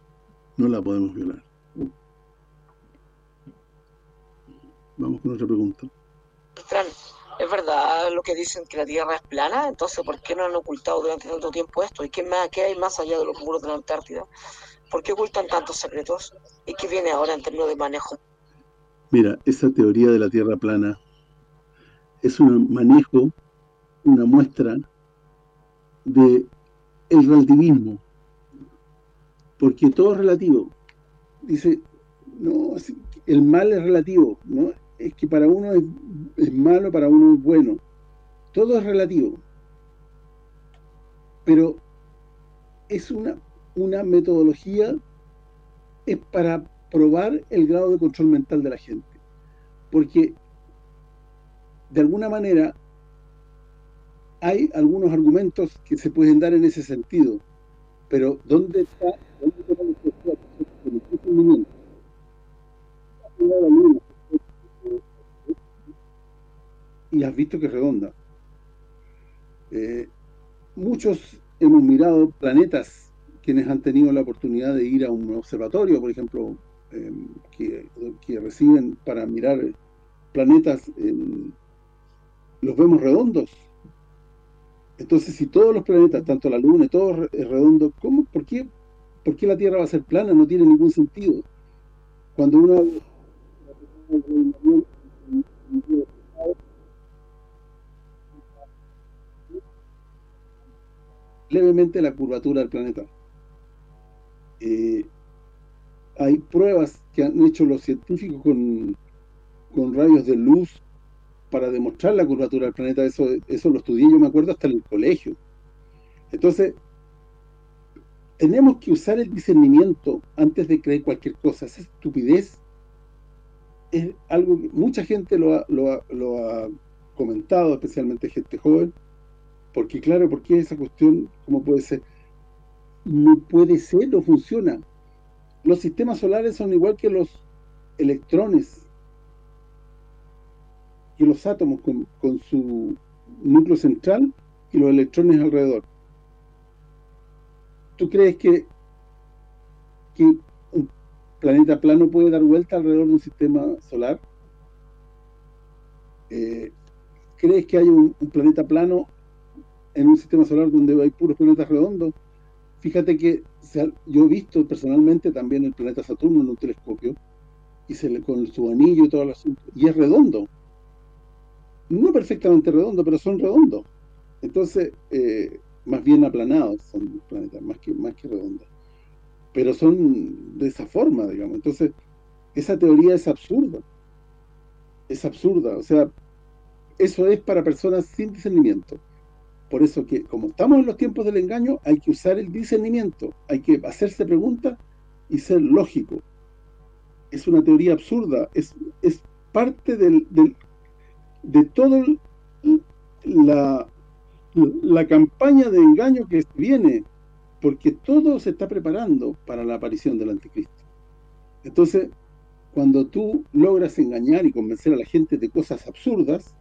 [SPEAKER 1] no la podemos violar. Vamos con otra pregunta.
[SPEAKER 4] ¿Es verdad lo que dicen que la Tierra es plana? Entonces, ¿por qué no han ocultado durante tanto tiempo esto? ¿Y qué, más, qué hay más allá de los muros de la Antártida? ¿Por qué ocultan tantos secretos? ¿Y qué viene ahora en términos de manejo?
[SPEAKER 1] Mira, esa teoría de la Tierra plana es un manejo, una muestra de el relativismo. Porque todo es relativo. Dice, no, el mal es relativo, ¿no? es que para uno es, malo, para uno es bueno. Todo es relativo. Pero es una, una metodología, es para probar el grado de control mental de la gente. Porque, de alguna manera, hay algunos argumentos que se pueden dar en ese sentido. Pero, ¿dónde está, dónde está y has visto que es redonda. Eh, muchos hemos mirado planetas quienes han tenido la oportunidad de ir a un observatorio, por ejemplo, em, que, reciben para mirar planetas, los vemos redondos. Entonces, si todos los planetas, tanto la Luna, todo es redondo, ¿cómo? ¿Por qué? ¿Por qué la Tierra va a ser plana? No tiene ningún sentido. Cuando uno levemente la curvatura del planeta. Eh, hay pruebas que han hecho los científicos con, con rayos de luz para demostrar la curvatura del planeta, eso eso lo estudié, yo me acuerdo, hasta en el colegio. Entonces, tenemos que usar el discernimiento antes de creer cualquier cosa. Esa estupidez es algo que mucha gente lo ha, lo ha, lo ha comentado, especialmente gente joven, porque claro, porque esa cuestión, ¿cómo puede ser? No puede ser, no funciona. Los sistemas solares son igual que los electrones, y los átomos con, su núcleo central y los electrones alrededor. ¿Tú crees que, un planeta plano puede dar vuelta alrededor de un sistema solar? Eh, ¿Crees que hay un planeta plano en un sistema solar donde hay puros planetas redondos. Fíjate que yo he visto personalmente también el planeta Saturno en un telescopio y se le, con su anillo y todo el asunto, y es redondo. No perfectamente redondo, pero son redondos. Entonces, eh, más bien aplanados son planetas, más que más que redondos. Pero son de esa forma, digamos. Entonces, esa teoría es absurda. Es absurda. O sea, eso es para personas sin discernimiento. Por eso que, como estamos en los tiempos del engaño, hay que usar el discernimiento, hay que hacerse preguntas y ser lógico. Es una teoría absurda, es, es parte del, de toda la, la campaña de engaño que viene, porque todo se está preparando para la aparición del anticristo. Entonces, cuando tú logras engañar y convencer a la gente de cosas absurdas,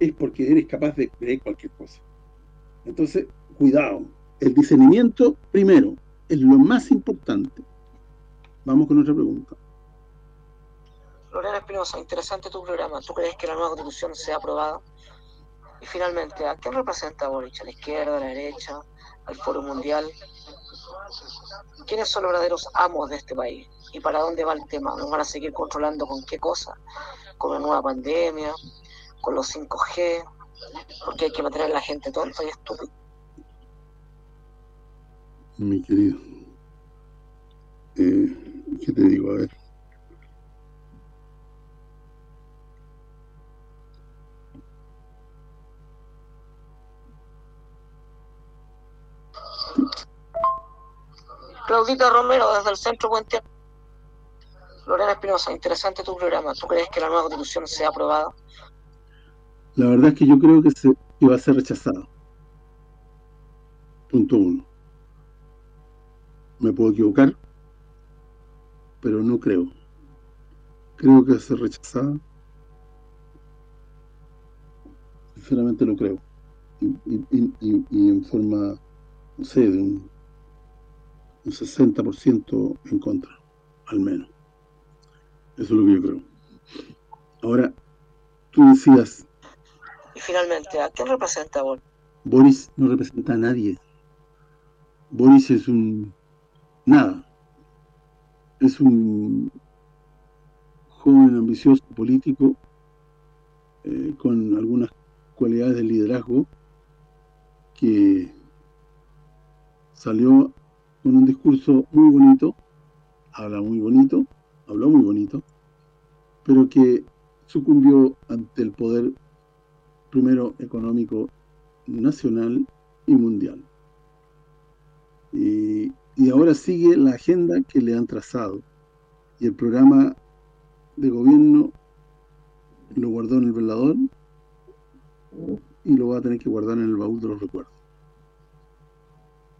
[SPEAKER 1] es porque eres capaz de creer cualquier cosa. Entonces, cuidado. El discernimiento, primero, es lo más importante. Vamos con otra pregunta.
[SPEAKER 4] Lorena Espinosa, interesante tu programa. ¿Tú crees que la nueva constitución sea aprobada? Y finalmente, ¿a quién representa Boric? ¿A la izquierda, a la derecha, al Foro Mundial? ¿Quiénes son los verdaderos amos de este país? ¿Y para dónde va el tema? ¿Nos van a seguir controlando con qué cosa? ¿Con la nueva pandemia? ¿Con los 5G? Porque hay que mantener a la gente tonta y estúpida.
[SPEAKER 1] Mi querido, eh, ¿qué te digo? A ver.
[SPEAKER 4] Claudita Romero, desde el Centro Puente. Lorena Espinosa, interesante tu programa. ¿Tú crees que la nueva constitución sea aprobada?
[SPEAKER 1] La verdad es que yo creo que, se, va a ser rechazada. Punto uno. Me puedo equivocar, pero no creo. Creo que va a ser rechazada. Sinceramente lo creo. y en forma, no sé, de un un 60% en contra, al menos. Eso es lo que yo creo. Ahora, tú decías...
[SPEAKER 4] Finalmente, ¿a quién representa Boris?
[SPEAKER 1] Boris no representa a nadie. Boris es un... nada. Es un joven ambicioso político eh, con algunas cualidades de liderazgo que salió con un discurso muy bonito, habla muy bonito, habló muy bonito, pero que sucumbió ante el poder primero económico nacional y mundial. Y, ahora sigue la agenda que le han trazado. Y el programa de gobierno lo guardó en el velador y lo va a tener que guardar en el baúl de los recuerdos.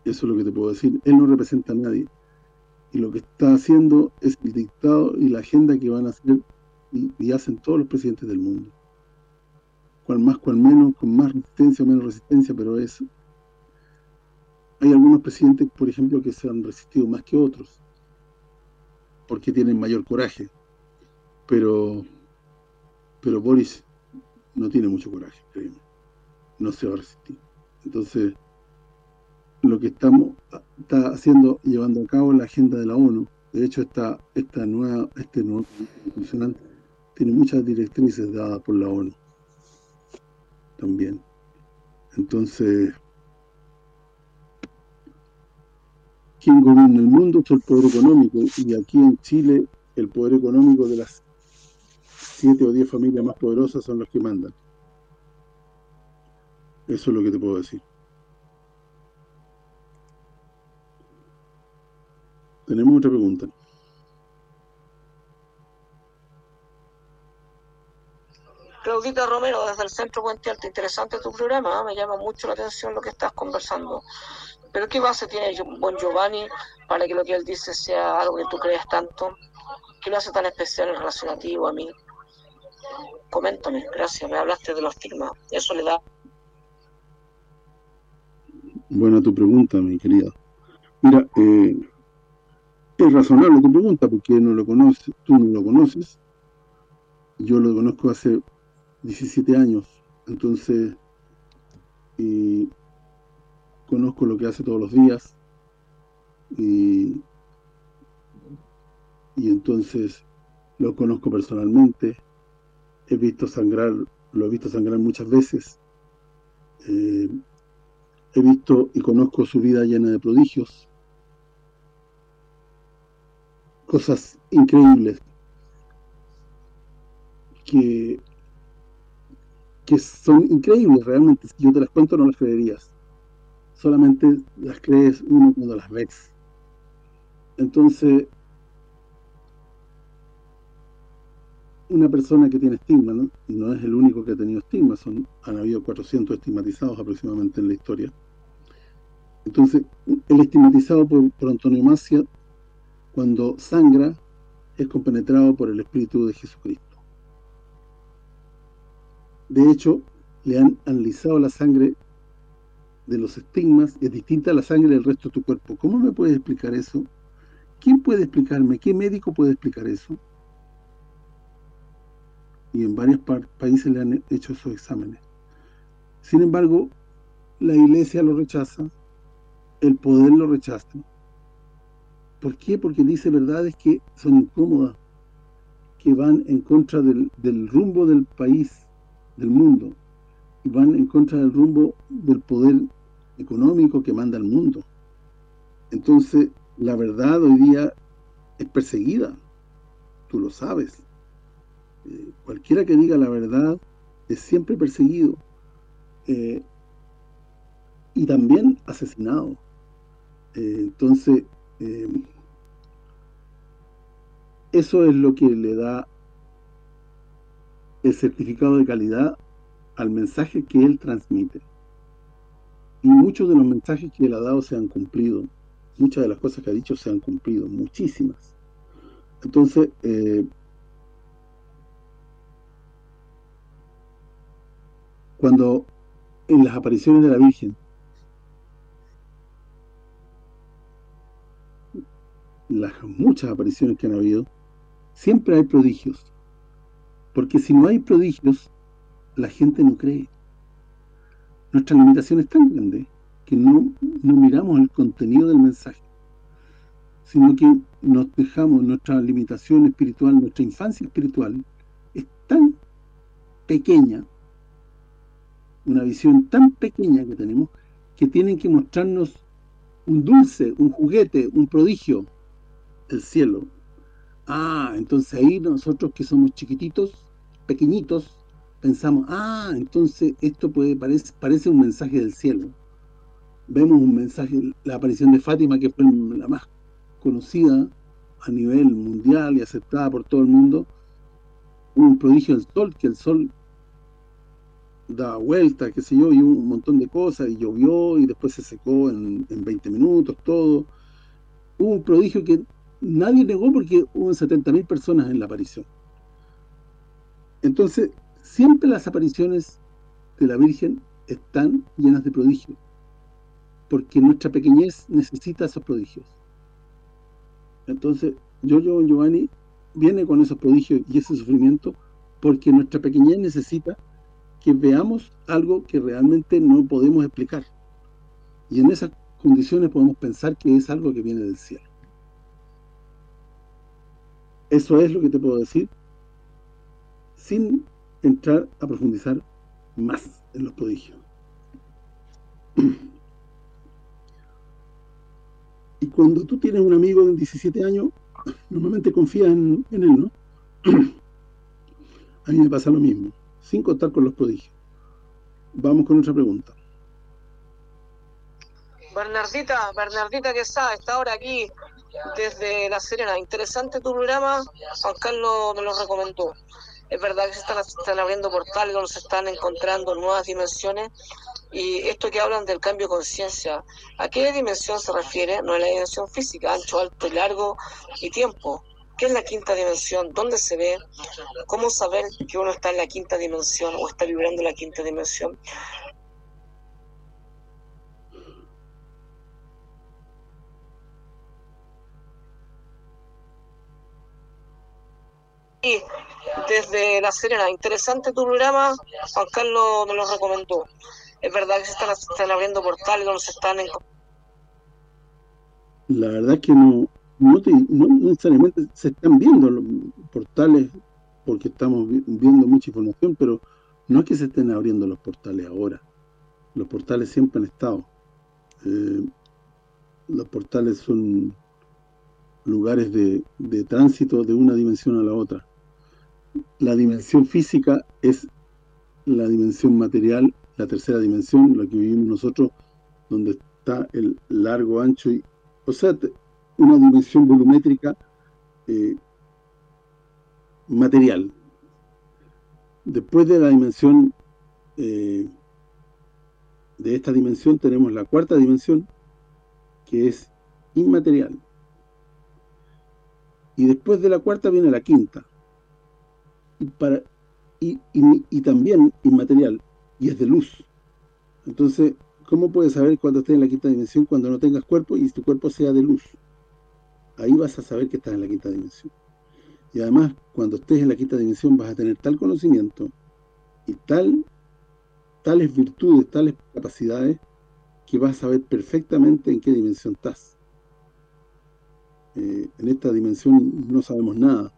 [SPEAKER 1] Eso es lo que te puedo decir. Él no representa a nadie. Y lo que está haciendo es el dictado y la agenda que van a hacer y, hacen todos los presidentes del mundo. Cual más, cual menos, con más resistencia o menos resistencia, pero es... Hay algunos presidentes, por ejemplo, que se han resistido más que otros, porque tienen mayor coraje. Pero pero Boris no tiene mucho coraje, créeme. No se va a resistir. Entonces lo que estamos está haciendo llevando a cabo la agenda de la ONU. De hecho, esta esta nueva este nuevo constitucional tiene muchas directrices dadas por la ONU también. Entonces, quien gobierna el mundo es el poder económico y aquí en Chile el poder económico de las siete o diez familias más poderosas son los que mandan. Eso es lo que te puedo decir. Tenemos otra pregunta.
[SPEAKER 4] Claudita Romero, desde el Centro Puente Alto. Interesante tu programa, ¿eh? me llama mucho la atención lo que estás conversando. ¿Pero qué base tiene Bon Giovanni para que lo que él dice sea algo que tú creas tanto? ¿Qué lo hace tan especial en relacionativo a mí? Coméntame, gracias. Me hablaste de los estigmas. Eso le da...
[SPEAKER 1] Buena tu pregunta, mi querida. Mira, eh, es razonable tu pregunta porque no lo conoces, tú no lo conoces. Yo lo conozco hace 17 años, entonces conozco lo que hace todos los días y, y entonces lo conozco personalmente. He visto sangrar, lo he visto sangrar muchas veces. Eh, he visto y conozco su vida llena de prodigios cosas increíbles que que son increíbles realmente, si yo te las cuento no las creerías solamente las crees uno cuando las ves entonces una persona que tiene estigma, y no es el único que ha tenido estigma, han habido 400 estigmatizados aproximadamente en la historia. Entonces, el estigmatizado por, por antonomasia cuando sangra, es compenetrado por el Espíritu de Jesucristo. De hecho, le han analizado la sangre de los estigmas, es distinta a la sangre del resto de tu cuerpo. ¿Cómo me puedes explicar eso? ¿Quién puede explicarme? ¿Qué médico puede explicar eso? Y en varios países le han hecho esos exámenes. Sin embargo, la iglesia lo rechaza, el poder lo rechaza. ¿Por qué? Porque dice verdades que son incómodas, que van en contra del, del rumbo del país, del mundo, y van en contra del rumbo del poder económico que manda el mundo. Entonces, la verdad hoy día es perseguida, tú lo sabes. Eh, cualquiera que diga la verdad es siempre perseguido eh, y también asesinado. Eh, entonces, eso es lo que le da el certificado de calidad al mensaje que él transmite. Y muchos de los mensajes que él ha dado se han cumplido. Muchas de las cosas que ha dicho se han cumplido, muchísimas. Entonces, eh, cuando en las apariciones de la Virgen las muchas apariciones que han habido siempre hay prodigios porque si no hay prodigios la gente no cree nuestra limitación es tan grande que no, no miramos el contenido del mensaje sino que nos dejamos nuestra limitación espiritual, nuestra infancia espiritual es tan pequeña una visión tan pequeña que tenemos, que tienen que mostrarnos un dulce, un juguete, un prodigio, el cielo. Ah, entonces ahí nosotros que somos chiquititos, pequeñitos, pensamos, ah, entonces esto puede parece, parece un mensaje del cielo. Vemos un mensaje, la aparición de Fátima, que fue la más conocida a nivel mundial y aceptada por todo el mundo, un prodigio del sol, que el sol da vuelta, qué sé yo, y un montón de cosas, y llovió, y después se secó en, 20 minutos, todo. Hubo un prodigio que nadie negó porque hubo 70.000 personas en la aparición. Entonces, siempre las apariciones de la Virgen están llenas de prodigios, porque nuestra pequeñez necesita esos prodigios. Entonces, yo, yo, Giovanni, viene con esos prodigios y ese sufrimiento, porque nuestra pequeñez necesita que veamos algo que realmente no podemos explicar. Y en esas condiciones podemos pensar que es algo que viene del cielo. Eso es lo que te puedo decir sin entrar a profundizar más en los prodigios. Y cuando tú tienes un amigo de 17 años, normalmente confías en, él, ¿no? A mí me pasa lo mismo sin contar con los prodigios. Vamos con otra pregunta.
[SPEAKER 4] Bernardita, Bernardita que está, está ahora aquí desde La Serena. Interesante tu programa, Juan Carlos me lo recomendó. Es verdad que se están, abriendo portales se están encontrando nuevas dimensiones y esto que hablan del cambio de conciencia, ¿a qué dimensión se refiere? No es la dimensión física, ancho, alto y largo y tiempo, ¿Qué es la quinta dimensión? ¿Dónde se ve? ¿Cómo saber que uno está en la quinta dimensión o está vibrando en la quinta dimensión? Desde La Serena, interesante tu programa, Juan Carlos me lo recomendó. Es verdad que se están, abriendo portales donde se están... En...
[SPEAKER 1] La verdad que no, no, necesariamente se están viendo los portales porque estamos viendo mucha información, pero no es que se estén abriendo los portales ahora. Los portales siempre han estado. Eh, los portales son lugares de tránsito de una dimensión a la otra. La dimensión física es la dimensión material, la tercera dimensión, la que vivimos nosotros, donde está el largo, ancho y... O sea, una dimensión volumétrica eh, material. Después de la dimensión eh, de esta dimensión tenemos la cuarta dimensión que es inmaterial. Y después de la cuarta viene la quinta. Y, para, y, también inmaterial. y es de luz. Entonces, ¿cómo puedes saber cuando estés en la quinta dimensión cuando no tengas cuerpo y tu cuerpo sea de luz? Ahí vas a saber que estás en la quinta dimensión. Y además, cuando estés en la quinta dimensión vas a tener tal conocimiento y tal tales virtudes, tales capacidades, que vas a saber perfectamente en qué dimensión estás. Eh, en esta dimensión no sabemos nada,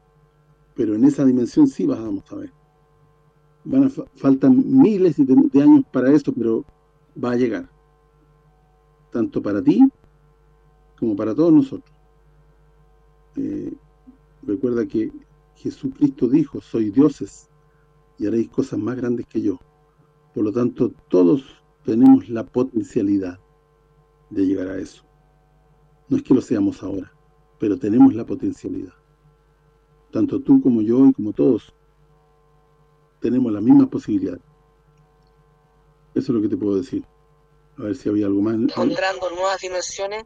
[SPEAKER 1] pero en esa dimensión sí vas a saber. Van a faltan miles de, años para eso, pero va a llegar. Tanto para ti como para todos nosotros. Eh, recuerda que Jesucristo dijo, soy dioses y haréis cosas más grandes que yo. Por lo tanto, todos tenemos la potencialidad de llegar a eso. No es que lo seamos ahora, pero tenemos la potencialidad. Tanto tú como yo y como todos tenemos la misma posibilidad. Eso es lo que te puedo decir. A ver si había algo más.
[SPEAKER 4] Encontrando nuevas dimensiones.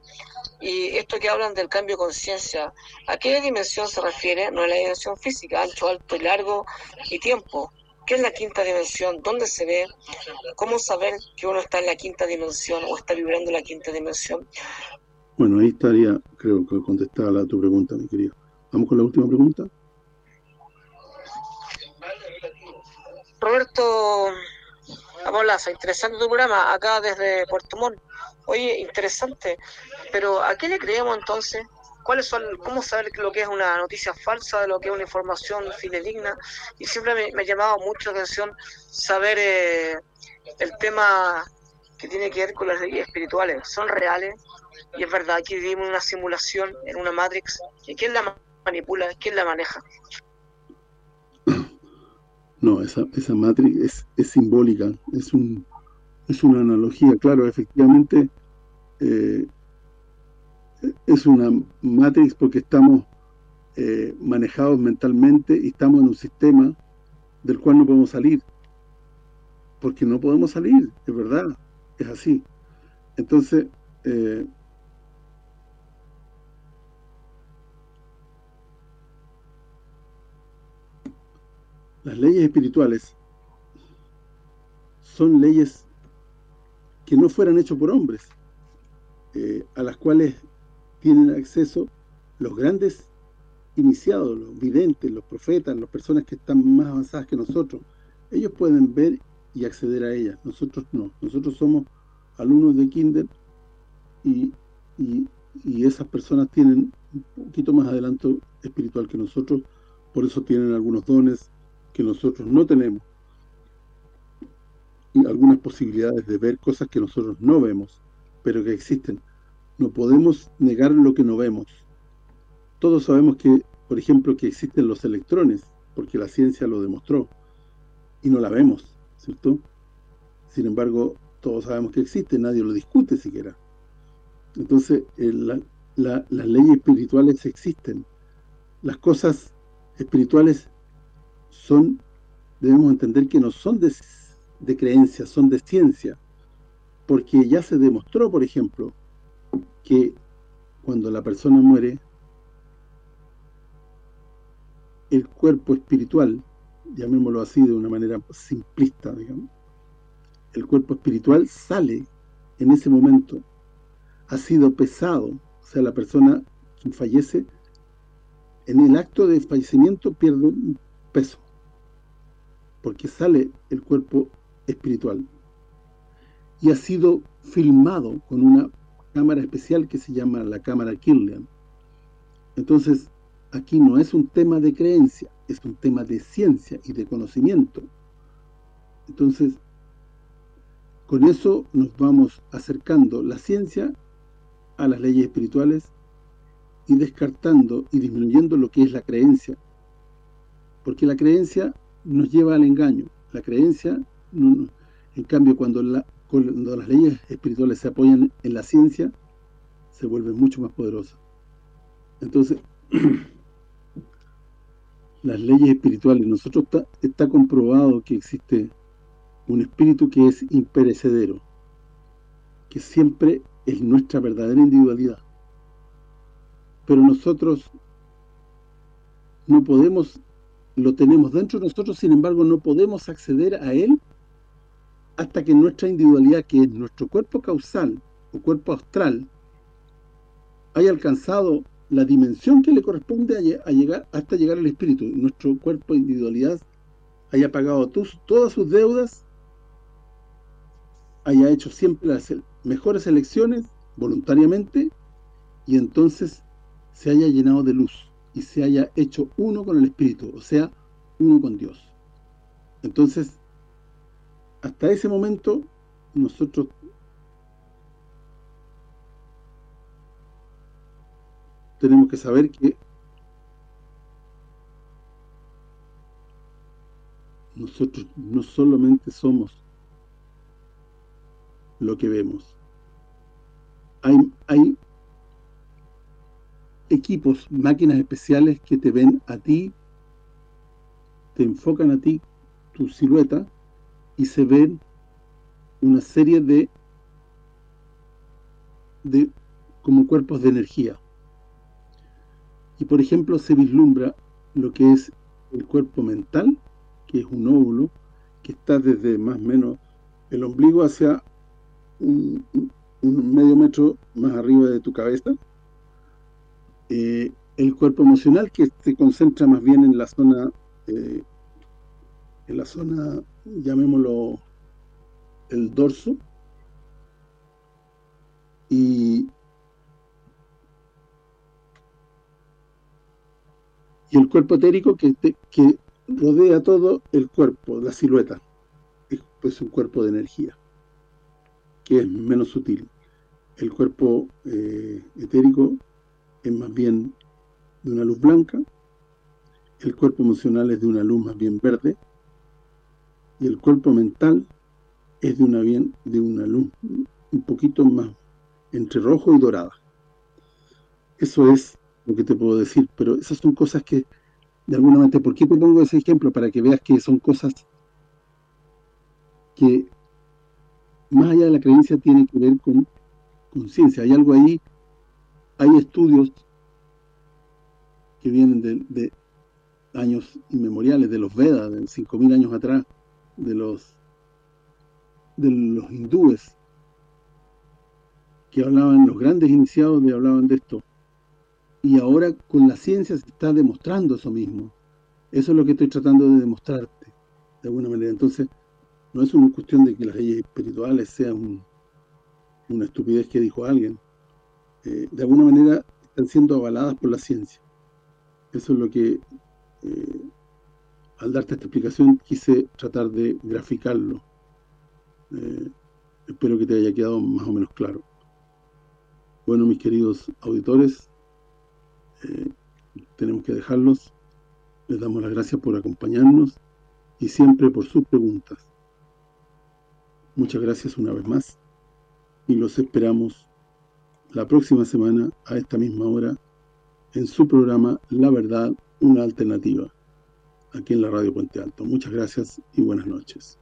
[SPEAKER 4] Y esto que hablan del cambio de conciencia, ¿a qué dimensión se refiere? No es la dimensión física, ancho, alto y largo y tiempo. ¿Qué es la quinta dimensión? ¿Dónde se ve? ¿Cómo saber que uno está en la quinta dimensión o está vibrando en la quinta dimensión?
[SPEAKER 1] Bueno, ahí estaría, creo que contestada a tu pregunta, mi querido. Vamos con la última pregunta.
[SPEAKER 4] Roberto Amolaza, interesante tu programa, acá desde Puerto Montt. Oye, interesante, pero ¿a qué le creemos entonces? cuáles son, cómo saber lo que es una noticia falsa, de lo que es una información fidedigna. Y siempre me, ha llamado mucho la atención saber eh, el tema que tiene que ver con las leyes espirituales. ¿Son reales? Y es verdad que vivimos una simulación, en una Matrix. ¿Y quién la manipula? ¿Quién la maneja?
[SPEAKER 1] No, esa, esa Matrix es, es simbólica, es un es una analogía, claro, efectivamente eh, es una matrix porque estamos eh, manejados mentalmente y estamos en un sistema del cual no podemos salir. Porque no podemos salir, es verdad, es así. Entonces, eh, las leyes espirituales son leyes que no fueran hechas por hombres, eh, a las cuales tienen acceso los grandes iniciados, los videntes, los profetas, las personas que están más avanzadas que nosotros. Ellos pueden ver y acceder a ellas, nosotros no. Nosotros somos alumnos de Kinder y, esas personas tienen un poquito más adelanto espiritual que nosotros, por eso tienen algunos dones que nosotros no tenemos y algunas posibilidades de ver cosas que nosotros no vemos, pero que existen. No podemos negar lo que no vemos. Todos sabemos que, por ejemplo, que existen los electrones, porque la ciencia lo demostró, y no la vemos, ¿cierto? Sin embargo, todos sabemos que existe, nadie lo discute siquiera. Entonces, eh, las leyes espirituales existen. Las cosas espirituales son, debemos entender que no son de, de creencia, son de ciencia. Porque ya se demostró, por ejemplo, que cuando la persona muere, el cuerpo espiritual, llamémoslo así de una manera simplista, digamos, el cuerpo espiritual sale en ese momento, ha sido pesado, o sea, la persona quien fallece, en el acto de fallecimiento pierde un peso, porque sale el cuerpo espiritual, y ha sido filmado con una cámara especial que se llama la cámara Kirlian. Entonces, aquí no es un tema de creencia, es un tema de ciencia y de conocimiento. Entonces, con eso nos vamos acercando la ciencia a las leyes espirituales y descartando y disminuyendo lo que es la creencia. Porque la creencia nos lleva al engaño. La creencia, en cambio, cuando la, cuando las leyes espirituales se apoyan en la ciencia, se vuelven mucho más poderosas. Entonces, las leyes espirituales, nosotros está, comprobado que existe un espíritu que es imperecedero, que siempre es nuestra verdadera individualidad. Pero nosotros no podemos, lo tenemos dentro de nosotros, sin embargo no podemos acceder a él hasta que nuestra individualidad, que es nuestro cuerpo causal o cuerpo astral, haya alcanzado la dimensión que le corresponde a, llegar hasta llegar al espíritu, nuestro cuerpo individualidad haya pagado todas sus deudas, haya hecho siempre las mejores elecciones voluntariamente y entonces se haya llenado de luz y se haya hecho uno con el espíritu, o sea, uno con Dios. Entonces, hasta ese momento nosotros tenemos que saber que nosotros no solamente somos lo que vemos. Hay, hay equipos, máquinas especiales que te ven a ti, te enfocan a ti, tu silueta, y se ven una serie de, de como cuerpos de energía. Y por ejemplo se vislumbra lo que es el cuerpo mental, que es un óvulo, que está desde más o menos el ombligo hacia un, medio metro más arriba de tu cabeza. Eh, el cuerpo emocional, que se concentra más bien en la zona, eh, en la zona, llamémoslo, el dorso. Y y el cuerpo etérico que, que rodea todo el cuerpo, la silueta. Es pues, un cuerpo de energía, que es menos sutil. El cuerpo eh, etérico es más bien de una luz blanca, el cuerpo emocional es de una luz más bien verde, y el cuerpo mental es de una bien de una luz un poquito más entre rojo y dorada. Eso es lo que te puedo decir, pero esas son cosas que, de alguna manera, ¿por qué te pongo ese ejemplo? Para que veas que son cosas que, más allá de la creencia, tienen que ver con conciencia. Hay algo ahí, hay estudios que vienen de, años inmemoriales, de los Vedas, de 5.000 años atrás, de los de los hindúes, que hablaban, los grandes iniciados le hablaban de esto, y ahora con la ciencia se está demostrando eso mismo. Eso es lo que estoy tratando de demostrarte, de alguna manera. Entonces, no es una cuestión de que las leyes espirituales sean una estupidez que dijo alguien. Eh, de alguna manera están siendo avaladas por la ciencia. Eso es lo que, eh, al darte esta explicación, quise tratar de graficarlo. Eh, espero que te haya quedado más o menos claro. Bueno, mis queridos auditores, tenemos que dejarlos. Les damos las gracias por acompañarnos y siempre por sus preguntas. Muchas gracias una vez más y los esperamos la próxima semana a esta misma hora en su programa La Verdad, una alternativa, aquí en la Radio Puente Alto. Muchas gracias y buenas noches.